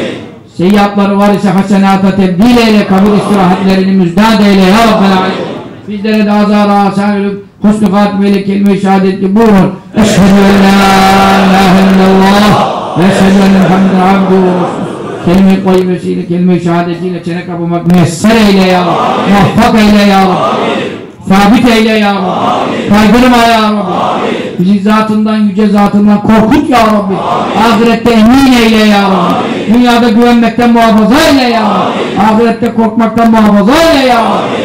Seyyapları var ise hasenata tebdil eyle kabul istirahatlerini müjdat eyle ya Alemin. Bizlere de azara asan ölüp husnü fatimeyle kelime-i şehadetli buyurun. Eşhedü en la ilahe illallah ve eşhedü enne ve resulü. Kelime-i koyimesiyle, kelime-i şehadetiyle çene kapamak müyesser eyle ya Rabbi. Muvaffak eyle ya Rabbi. Sabit eyle ya Rabbi. Kaydırma ya Rabbi. Bizi zatından, yüce zatından korkut ya Rabbi. Ahirette emin eyle ya Rabbi. Dünyada güvenmekten muhafaza eyle ya Rabbi. Ahirette korkmaktan muhafaza eyle ya Rabbi.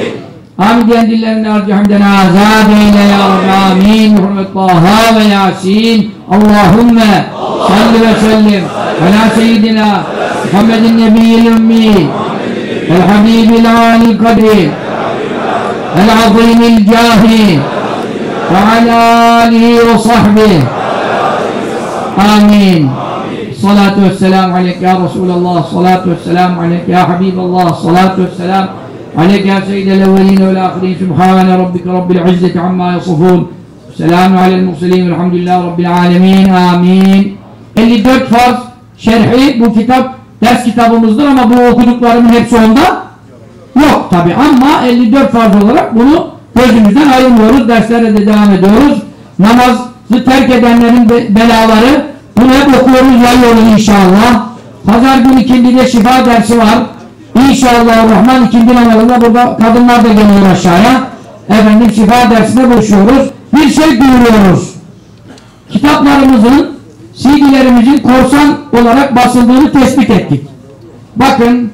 حمدا لله من أرجو حمدنا يا رب آمين بحرمة طه وياسين اللهم صل وسلم على سيدنا محمد النبي الأمي الحبيب العالي القدر العظيم الجاه وعلى آله وصحبه. آمين. الصلاة والسلام عليك يا رسول الله الصلاة والسلام عليك يا حبيب الله الصلاة والسلام عليك يا سيد الأولين والآخرين سبحان ربك رب العزة عما يصفون سلام على المرسلين والحمد لله رب العالمين آمين 54 farz şerhi bu kitap ders kitabımızdır ama bu okuduklarımın hepsi onda yok tabi ama 54 farz olarak bunu gözümüzden ayırmıyoruz derslere de devam ediyoruz namazı terk edenlerin be- belaları bunu hep okuyoruz yayıyoruz inşallah pazar günü ikindide şifa dersi var İnşallah Rahman ikindi namazında burada kadınlar da geliyor aşağıya efendim şifa dersine buluşuyoruz bir şey duyuruyoruz kitaplarımızın CD'lerimizin korsan olarak basıldığını tespit ettik. Bakın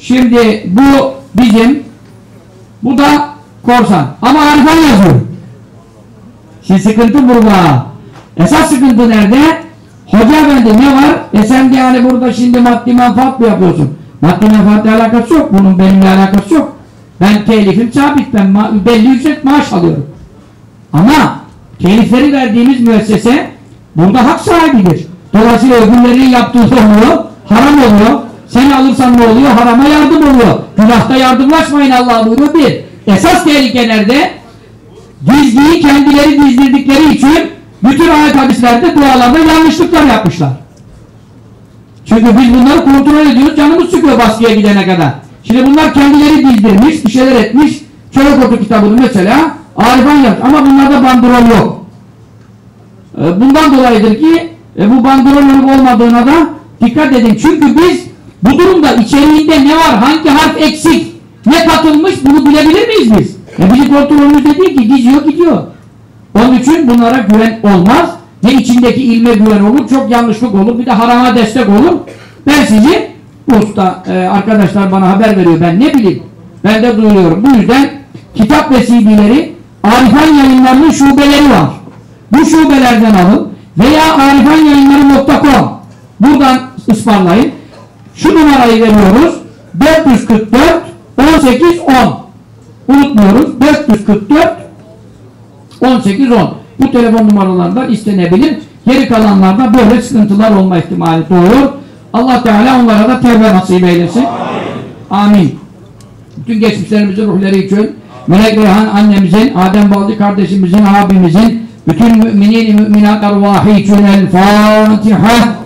şimdi bu bizim bu da korsan ama harfan yazıyor. Şimdi sıkıntı burada. Esas sıkıntı nerede? Hoca efendi ne var? E sen yani burada şimdi maddi menfaat mı yapıyorsun? Maddi menfaatla alakası yok. Bunun benimle alakası yok. Ben telifim sabit. Ben belli ücret maaş alıyorum. Ama telifleri verdiğimiz müessese Burada hak sahibidir. Dolayısıyla öbürlerinin yaptığı oluyor, haram oluyor. Sen alırsan ne oluyor? Harama yardım oluyor. Günahta yardımlaşmayın Allah buyuruyor bir. Esas tehlike nerede? Gizliyi kendileri gizledikleri için bütün ayet hadislerde dualarda yanlışlıklar yapmışlar. Çünkü biz bunları kontrol ediyoruz, canımız çıkıyor baskıya gidene kadar. Şimdi bunlar kendileri bildirmiş, bir şeyler etmiş. Çörek otu kitabını mesela Arifan yapmış ama bunlarda bandrol yok. E, Bundan dolayıdır ki e, bu bandrol olmadığına da dikkat edin. Çünkü biz bu durumda içeriğinde ne var, hangi harf eksik, ne katılmış bunu bilebilir miyiz biz? E bizim kontrolümüzde değil ki gidiyor gidiyor. Onun için bunlara güven olmaz. Ne içindeki ilme güven olur, çok yanlışlık olur, bir de harama destek olur. Ben sizi usta e, arkadaşlar bana haber veriyor, ben ne bileyim. Ben de duyuruyorum. Bu yüzden kitap ve CD'leri Arifan yayınlarının şubeleri var. Bu şubelerden alın veya arifanyayınları.com buradan ısmarlayın. Şu numarayı veriyoruz. 444 18 10 unutmuyoruz. 444 18 10 bu telefon numaralarından istenebilir. Geri kalanlarda böyle sıkıntılar olma ihtimali doğur. Allah Teala onlara da tevbe nasip eylesin. Amin. Bütün geçmişlerimizin ruhları için Melek Reyhan annemizin, Adem Balcı kardeşimizin, abimizin, bütün müminin müminat arvahı için El Fatiha.